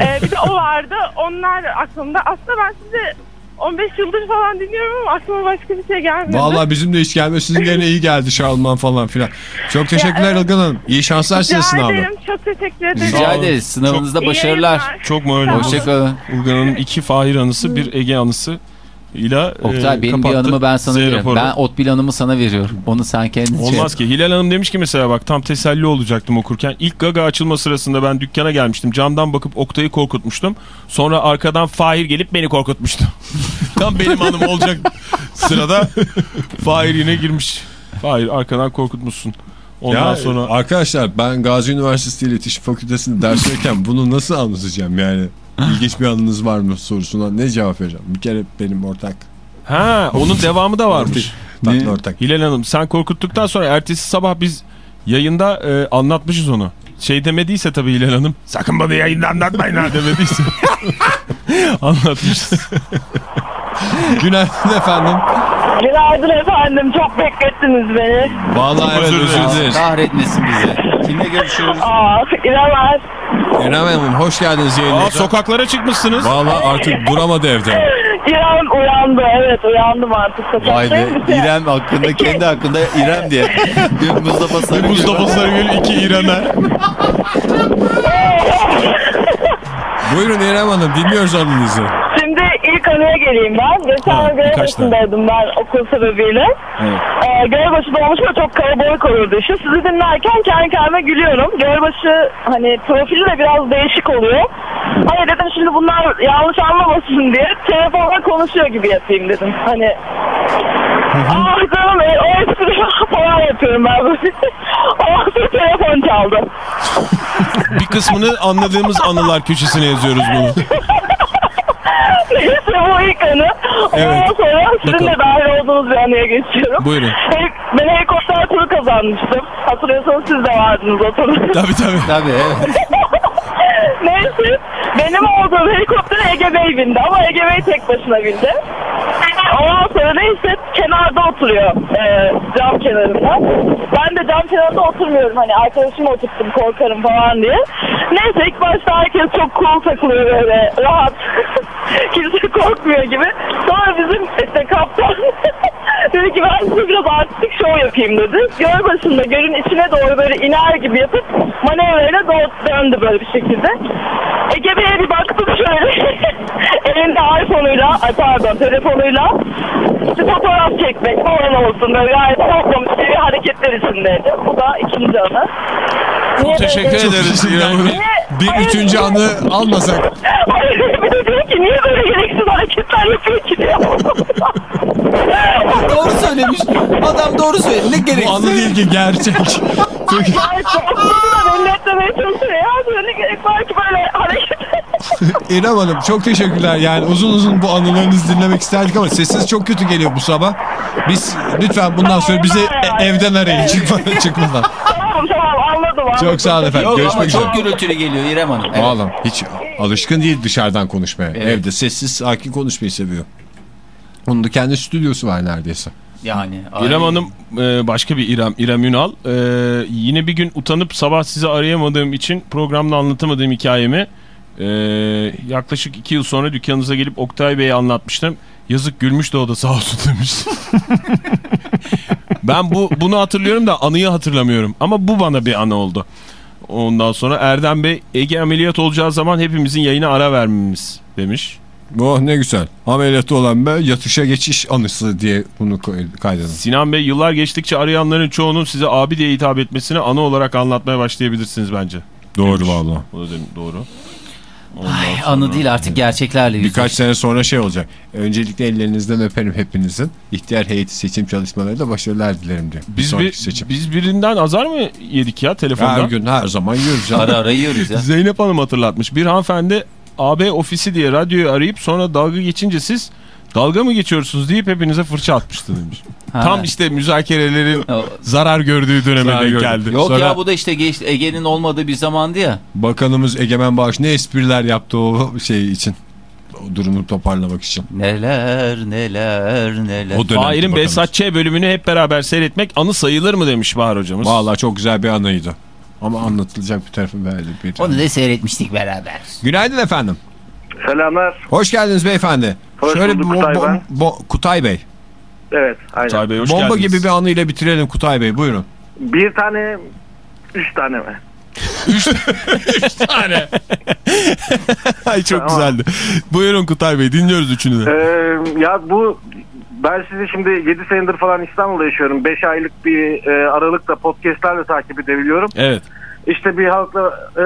Ee, bir de o vardı. Onlar aklımda. Aslında ben sizi 15 yıldır falan dinliyorum ama aklıma başka bir şey gelmedi. Vallahi bizim de hiç gelmiyor. Sizin gene iyi geldi Şarman falan filan. Çok teşekkürler evet. Ilgın Hanım. İyi şanslar size sınavda. ederim. Çok teşekkür ederim. Rica ederiz. Sınavınızda İyi başarılar. Çok mu öyle? Hoşçakalın. Ulgan'ın iki Fahir anısı, bir Ege anısı ile Oktay e, benim bir kapattı. anımı ben sana veriyorum. Ben Otbil anımı sana veriyorum. Onu sen kendin şey Olmaz ki. Hilal Hanım demiş ki mesela bak tam teselli olacaktım okurken. İlk gaga açılma sırasında ben dükkana gelmiştim. Camdan bakıp Oktay'ı korkutmuştum. Sonra arkadan Fahir gelip beni korkutmuştu. tam benim anım olacak sırada Fahir yine girmiş. Fahir arkadan korkutmuşsun. Ondan Ya sonra arkadaşlar ben Gazi Üniversitesi İletişim Fakültesi'nde ders verirken bunu nasıl anlatacağım yani? İlginç bir anınız var mı sorusuna ne cevap vereceğim? Bir kere benim ortak. ha onun devamı da varmış. Tatlı ortak. Hilal Hanım sen korkuttuktan sonra ertesi sabah biz yayında e, anlatmışız onu. Şey demediyse tabii Hilal Hanım. Sakın bana yayında anlatmayın ha demediyse. anlatmışız. Günaydın efendim. Günaydın efendim. Çok beklettiniz beni. Vallahi evet Özür dileriz. Kahretmesin bizi. Kimle görüşüyoruz? Aa, İremez. İrem Hanım hoş geldiniz Aa, yayınımıza. sokaklara çıkmışsınız. Vallahi artık duramadı evde. İrem uyandı. Evet uyandım artık. Vay be. İrem hakkında kendi hakkında İrem diye. Dün Mustafa Sarıgül. Mustafa Sarıgül iki İrem'e. Buyurun İrem Hanım dinliyoruz anınızı. Anıya geleyim ben. Geçen Ha, tane. Gölbaşı'ndaydım ben okul sebebiyle. Ee, Gölbaşı dolmuş ve çok kalabalık olurdu işi. Sizi dinlerken kendi kendime gülüyorum. Gölbaşı hani profili de biraz değişik oluyor. Hani dedim şimdi bunlar yanlış anlamasın diye telefonla konuşuyor gibi yapayım dedim. Hani Ah canım o espri falan yapıyorum ben böyle. Ondan sonra telefon çaldı. Bir kısmını anladığımız anılar köşesine yazıyoruz bunu. Neyse bu ilk anı. Evet. Ondan sonra sizin de Bakalım. dahil olduğunuz bir anıya geçiyorum. Buyurun. Hel- Ben helikopter turu kazanmıştım. Hatırlıyorsanız siz de vardınız o turda. Tabii tabii. Tabii evet. Neyse benim olduğum helikoptere Ege Bey bindi ama Ege Bey tek başına bindi. Ondan sonra neyse kenarda oturuyor e, cam kenarında. Ben de cam kenarında oturmuyorum hani arkadaşımı oturttum korkarım falan diye. Neyse ilk başta herkes çok cool takılıyor böyle rahat. Kimse korkmuyor gibi. Sonra bizim işte kaptan dedi ki ben size biraz artistik şov yapayım dedi. Göl başında gölün içine doğru böyle iner gibi yapıp manevrayla do- döndü böyle bir şekilde. Ege Bey'e bir baktım şöyle. Elinde iPhone'uyla, ay pardon telefonuyla işte fotoğraf çekmek falan olsun. Böyle gayet korkmamış gibi hareketler içindeydi. Bu da ikinci anı. Niye Teşekkür ederiz İrem Hanım. Niye- Bir Hayır, üçüncü anı almasak. Hayır bir de diyor ki niye böyle gereksiz hareketler yapıyor ki diyor. Söylemiş. Adam doğru söyledi. Ne Bu gereksiz. anı değil ki gerçek. Çünkü. İrem Hanım çok teşekkürler. Yani uzun uzun bu anılarınızı dinlemek isterdik ama sesiniz çok kötü geliyor bu sabah. Biz lütfen bundan sonra bizi evden arayın çıkmadan. çıkmadan. tamam tamam anladım anladım. Çok sağ olun efendim. Yok ama Görüşmek üzere. çok gürültülü geliyor İrem Hanım. Evet. Vallahi hiç alışkın değil dışarıdan konuşmaya. Evet. Evde sessiz sakin konuşmayı seviyor. Onun da kendi stüdyosu var neredeyse. Yani. ay. İrem Hanım e, başka bir İrem, İrem Ünal. E, yine bir gün utanıp sabah sizi arayamadığım için programda anlatamadığım hikayemi e, yaklaşık iki yıl sonra dükkanınıza gelip Oktay Bey'e anlatmıştım. Yazık gülmüş de o da sağ olsun demiş. ben bu bunu hatırlıyorum da anıyı hatırlamıyorum. Ama bu bana bir anı oldu. Ondan sonra Erdem Bey Ege ameliyat olacağı zaman hepimizin yayına ara vermemiz demiş. Oh ne güzel. Ameliyatı olan ben yatışa geçiş anısı diye bunu kaydedin. Sinan Bey yıllar geçtikçe arayanların çoğunun size abi diye hitap etmesini anı olarak anlatmaya başlayabilirsiniz bence. Doğru valla. O da dedim, doğru. Ondan Ay, sonra- anı değil artık gerçeklerle yüzleş. Birkaç sene sonra şey olacak. Öncelikle ellerinizden öperim hepinizin. İhtiyar heyeti seçim çalışmalarında başarılar dilerim diye. Biz, bir, seçim. biz birinden azar mı yedik ya telefonda? Her gün her zaman yiyoruz. Ara ara yiyoruz ya. Zeynep Hanım hatırlatmış. Bir hanımefendi AB ofisi diye radyoyu arayıp sonra dalga geçince siz dalga mı geçiyorsunuz deyip hepinize fırça atmıştı demiş. Ha. Tam işte müzakerelerin zarar gördüğü döneme Zarar denk geldi. Yok Sonra- ya bu da işte geçti. Ege'nin olmadığı bir zamandı ya. Bakanımız Egemen Bağış ne espriler yaptı o şey için. O durumu toparlamak için. Neler neler neler. Fahir'in Ç. bölümünü hep beraber seyretmek anı sayılır mı demiş Bahar hocamız. Valla çok güzel bir anıydı. Ama anlatılacak bir tarafı verdi. Bir Onu da seyretmiştik beraber. Günaydın efendim. Selamlar. Hoş geldiniz beyefendi. Hoş Şöyle bulduk, bir Kutay bo- Kutay Bey. Evet aynen. Kutay Bey hoş Bomba geldiniz. gibi bir anıyla bitirelim Kutay Bey buyurun. Bir tane, üç tane mi? Ay çok Tamam. güzeldi. Buyurun Kutay Bey dinliyoruz üçünü de. Ee, ya bu ben sizi şimdi 7 senedir falan İstanbul'da yaşıyorum. 5 aylık bir e, aralıkla podcastlerle takip edebiliyorum. Evet. İşte bir halkla e,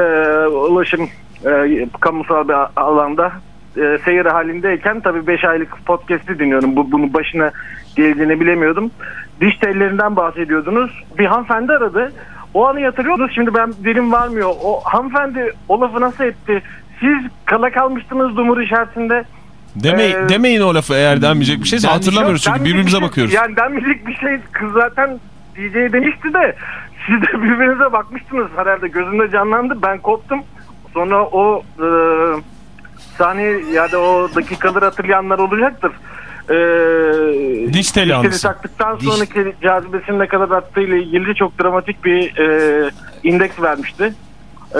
ulaşım e, kamusal bir alanda e, seyir halindeyken tabii 5 aylık podcast'i dinliyorum. Bu, bunun başına geldiğini bilemiyordum. Diş tellerinden bahsediyordunuz. Bir hanımefendi aradı. O anı hatırlıyorsunuz. Şimdi ben dilim varmıyor. O hanımefendi o lafı nasıl etti? Siz kala kalmıştınız dumur işaretinde. Demeyin, Ee, demeyin o lafı eğer denmeyecek bir şeyse hatırlamıyoruz yok, çünkü birbirimize bir şey- bakıyoruz. Yani denmeyecek bir şey kız zaten DJ demişti de siz de birbirinize bakmıştınız herhalde gözümde canlandı ben koptum. Sonra o e, sahne ya da o dakikaları hatırlayanlar olacaktır. E, Diş teli anısı. taktıktan Diş- sonraki cazibesinin ne kadar attığıyla ilgili çok dramatik bir e, indeks vermişti. E,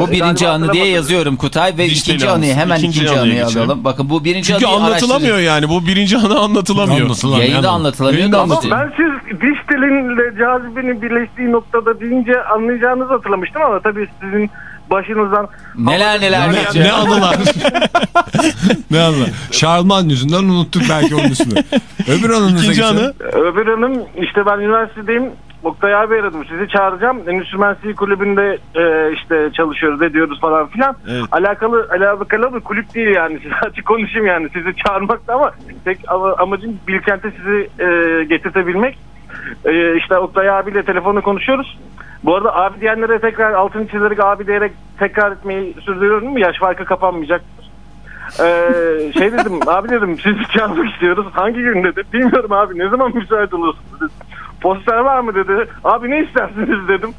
Bu birinci anı diye yazıyorum Kutay ve Diş ikinci anıyı hemen İkinci ikinci, anıyı geçelim. alalım. Bakın bu birinci Çünkü anıyı anlatılamıyor yani bu birinci anı anlatılamıyor. Anlatılamıyor. Yayında anlatılamıyor. Yayında da Ama ben siz diş telinle cazibenin birleştiği noktada deyince anlayacağınızı hatırlamıştım ama tabii sizin başınızdan Neler neler Ne, geçiyor. ne anılar. ne anılar. Şarlman yüzünden unuttuk belki onun ismini. Öbür anınıza İkinci geçelim. anı Öbür hanım işte ben üniversitedeyim Oktay abi aradım sizi çağıracağım. Endüstri Mühendisliği Kulübü'nde e, işte çalışıyoruz ediyoruz falan filan. Evet. alakalı alakalı bir kulüp değil yani. Size açık konuşayım yani. Sizi çağırmakta ama tek ama- amacım Bilkent'e sizi e, getirtebilmek. E, işte Oktay abiyle telefonu konuşuyoruz. Bu arada abi diyenlere tekrar altını çizerek abi diyerek tekrar etmeyi sürdürüyorum yaş farkı kapanmayacaktır ee, şey dedim abi dedim sizi çağırmak istiyoruz. Hangi gün dedi bilmiyorum abi. Ne zaman müsait olursunuz dedi. Poster var mı dedi. Abi ne istersiniz dedim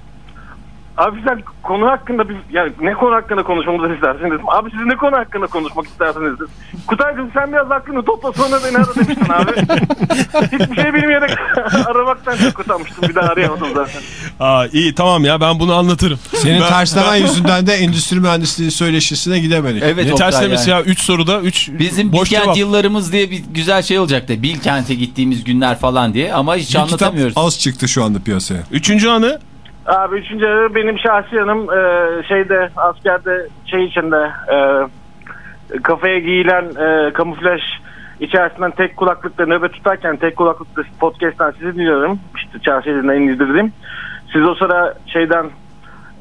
abi sen konu hakkında bir yani ne konu hakkında konuşmamızı istersin dedim abi siz ne konu hakkında konuşmak istersiniz dedim Kutaycığım sen biraz aklını topla sonra beni ara demiştin abi hiçbir şey bilmeyerek aramaktan çok utanmıştım bir daha arayamadım zaten Aa, iyi tamam ya ben bunu anlatırım. Senin Ben- tersleme yüzünden de endüstri mühendisliği söyleşisine gidemedik. Evet Ne terslemesi yani. ya 3 soruda 3 Bizim boş Bilkent cevap. yıllarımız diye bir güzel şey olacaktı. Bilkent'e gittiğimiz günler falan diye ama hiç Bir kitap anlatamıyoruz. az çıktı şu anda piyasaya. Üçüncü anı Abi üçüncü arı benim şahsi yanım e, şeyde askerde şey içinde e, kafaya giyilen e, kamuflaj içerisinden tek kulaklıkla nöbet tutarken tek kulaklıkla podcast'tan sizi dinliyorum. İşte çarşıdan indirdim. Siz o sıra şeyden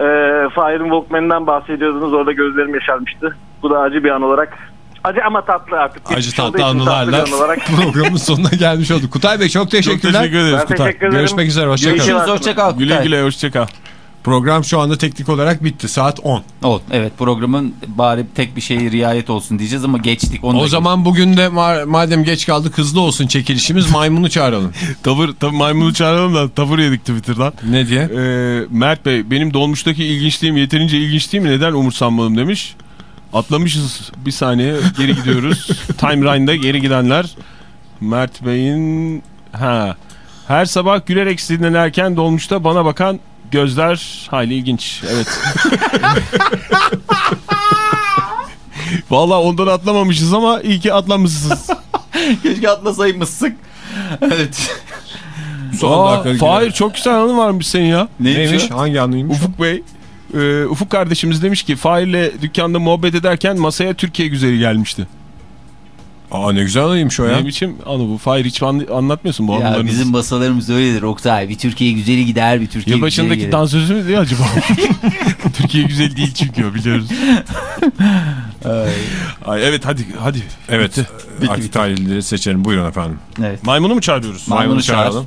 e, Fahir'in Walkman'dan bahsediyordunuz. Orada gözlerim yaşarmıştı. Bu da acı bir an olarak. Acı ama tatlı artık. Acı Geçmiş tatlı anılarla programın sonuna gelmiş olduk. Kutay Bey çok çok teşekkürler. teşekkür ederiz Ben Kutay. teşekkür ederim. Görüşmek üzere. Hoşçakalın. Görüşürüz. Hoşçakal Güle Kutay. güle hoşçakal. Program şu anda teknik olarak bitti. Saat 10. Ol, evet programın bari tek bir şeyi riayet olsun diyeceğiz ama geçtik. Onu O zaman bugün de ma- madem geç kaldık hızlı olsun çekilişimiz maymunu çağıralım. Tavır, tabii maymunu çağıralım da tavır yedik Twitter'dan. Ne diye? Ee, Mert Bey benim dolmuştaki ilginçliğim yeterince ilginç değil mi? Neden umursanmalım demiş. Atlamışız bir saniye geri gidiyoruz. Timeline'da geri gidenler Mert Bey'in Ha. Her sabah gülerek sinirlenirken dolmuşta bana bakan gözler hayli ilginç. Evet. Vallahi ondan atlamamışız ama iyi ki atlamışsınız. Keşke atlasaymışsık. evet. Aa, Fahir çok güzel anı varmış senin ya. Neymiş? Hangi anıymış? Ufuk Bey. E, Ufuk kardeşimiz demiş ki Fahir'le dükkanda muhabbet ederken masaya Türkiye güzeli gelmişti. Aa ne güzel anıymış o ya. Ne biçim anı bu? Fahir hiç an- anlatmıyorsun bu Ya anılarını. bizim masalarımız öyledir Oktay. Bir Türkiye güzeli gider bir Türkiye güzeli Yılbaşındaki gelir. dansözü mü diye acaba? Türkiye güzel değil çünkü o biliyoruz. Ay, evet hadi hadi. Evet. Artık tarihleri seçelim. Buyurun efendim. Evet. Maymunu mu çağırıyoruz? Maymunu çağıralım.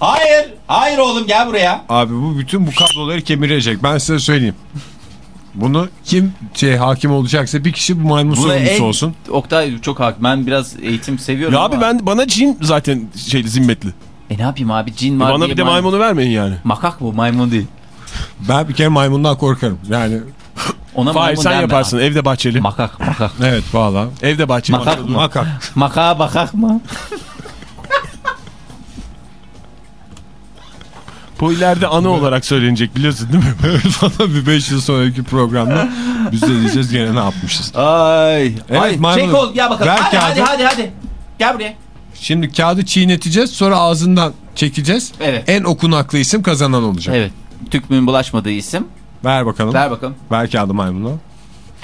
Hayır. Hayır oğlum gel buraya. Abi bu bütün bu kabloları kemirecek. Ben size söyleyeyim. Bunu kim şey hakim olacaksa bir kişi bu maymun Buna sorumlusu en- olsun. Oktay çok hak. Ben biraz eğitim seviyorum Ya ama. abi ben bana cin zaten şeyli zimmetli. E ne yapayım abi cin var Bana diye bir de maymun- maymunu vermeyin yani. Makak bu maymun değil. Ben bir kere maymundan korkarım. Yani Ona Fahir maymun sen yaparsın abi. evde bahçeli. Makak makak. evet valla. Evde bahçeli. Makak mı? Makak. Makağa bakak mı? Bu ileride anı olarak söylenecek biliyorsun değil mi? Valla bir 5 yıl sonraki programda biz de diyeceğiz gene ne yapmışız. Ay. Evet, Ay maymun. çek ol gel bakalım. Ver Hadi, hadi hadi hadi. Gel buraya. Şimdi kağıdı çiğneteceğiz sonra ağzından çekeceğiz. Evet. En okunaklı isim kazanan olacak. Evet. Tükmün bulaşmadığı isim. Ver bakalım. Ver bakalım. Ver kağıdı maymuna.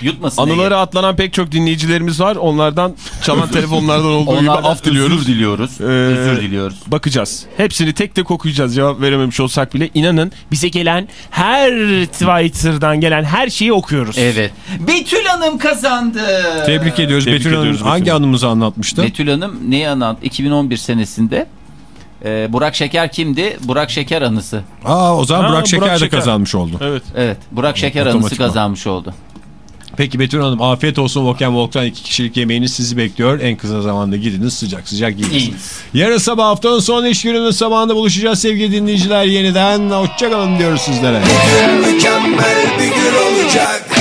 Yutmasın. Anıları atlanan pek çok dinleyicilerimiz var. Onlardan çalan telefonlardan olduğu gibi Onlardan af diliyoruz. özür diliyoruz. Ee, özür diliyoruz. Bakacağız. Hepsini tek tek okuyacağız. Cevap verememiş olsak bile. inanın bize gelen her Twitter'dan gelen her şeyi okuyoruz. Evet. Betül Hanım kazandı. Tebrik ediyoruz. Tebrik Betül Hanım hangi anımızı anlatmıştı? Betül Hanım neyi anlattı? 2011 senesinde. Ee, Burak Şeker kimdi? Burak Şeker anısı. Aa o zaman Ha, Burak Şeker Burak de Şeker. kazanmış oldu. Evet. Evet. Burak Şeker anısı kazanmış oldu. Peki Betül Hanım afiyet olsun Volkan Volkan iki kişilik yemeğiniz sizi bekliyor. En kısa zamanda gidiniz sıcak sıcak yiyin. İyiyiz. Yarın sabah haftanın son iş gününün sabahında buluşacağız sevgili dinleyiciler yeniden. Hoşçakalın diyoruz sizlere. Mükemmel bir gün olacak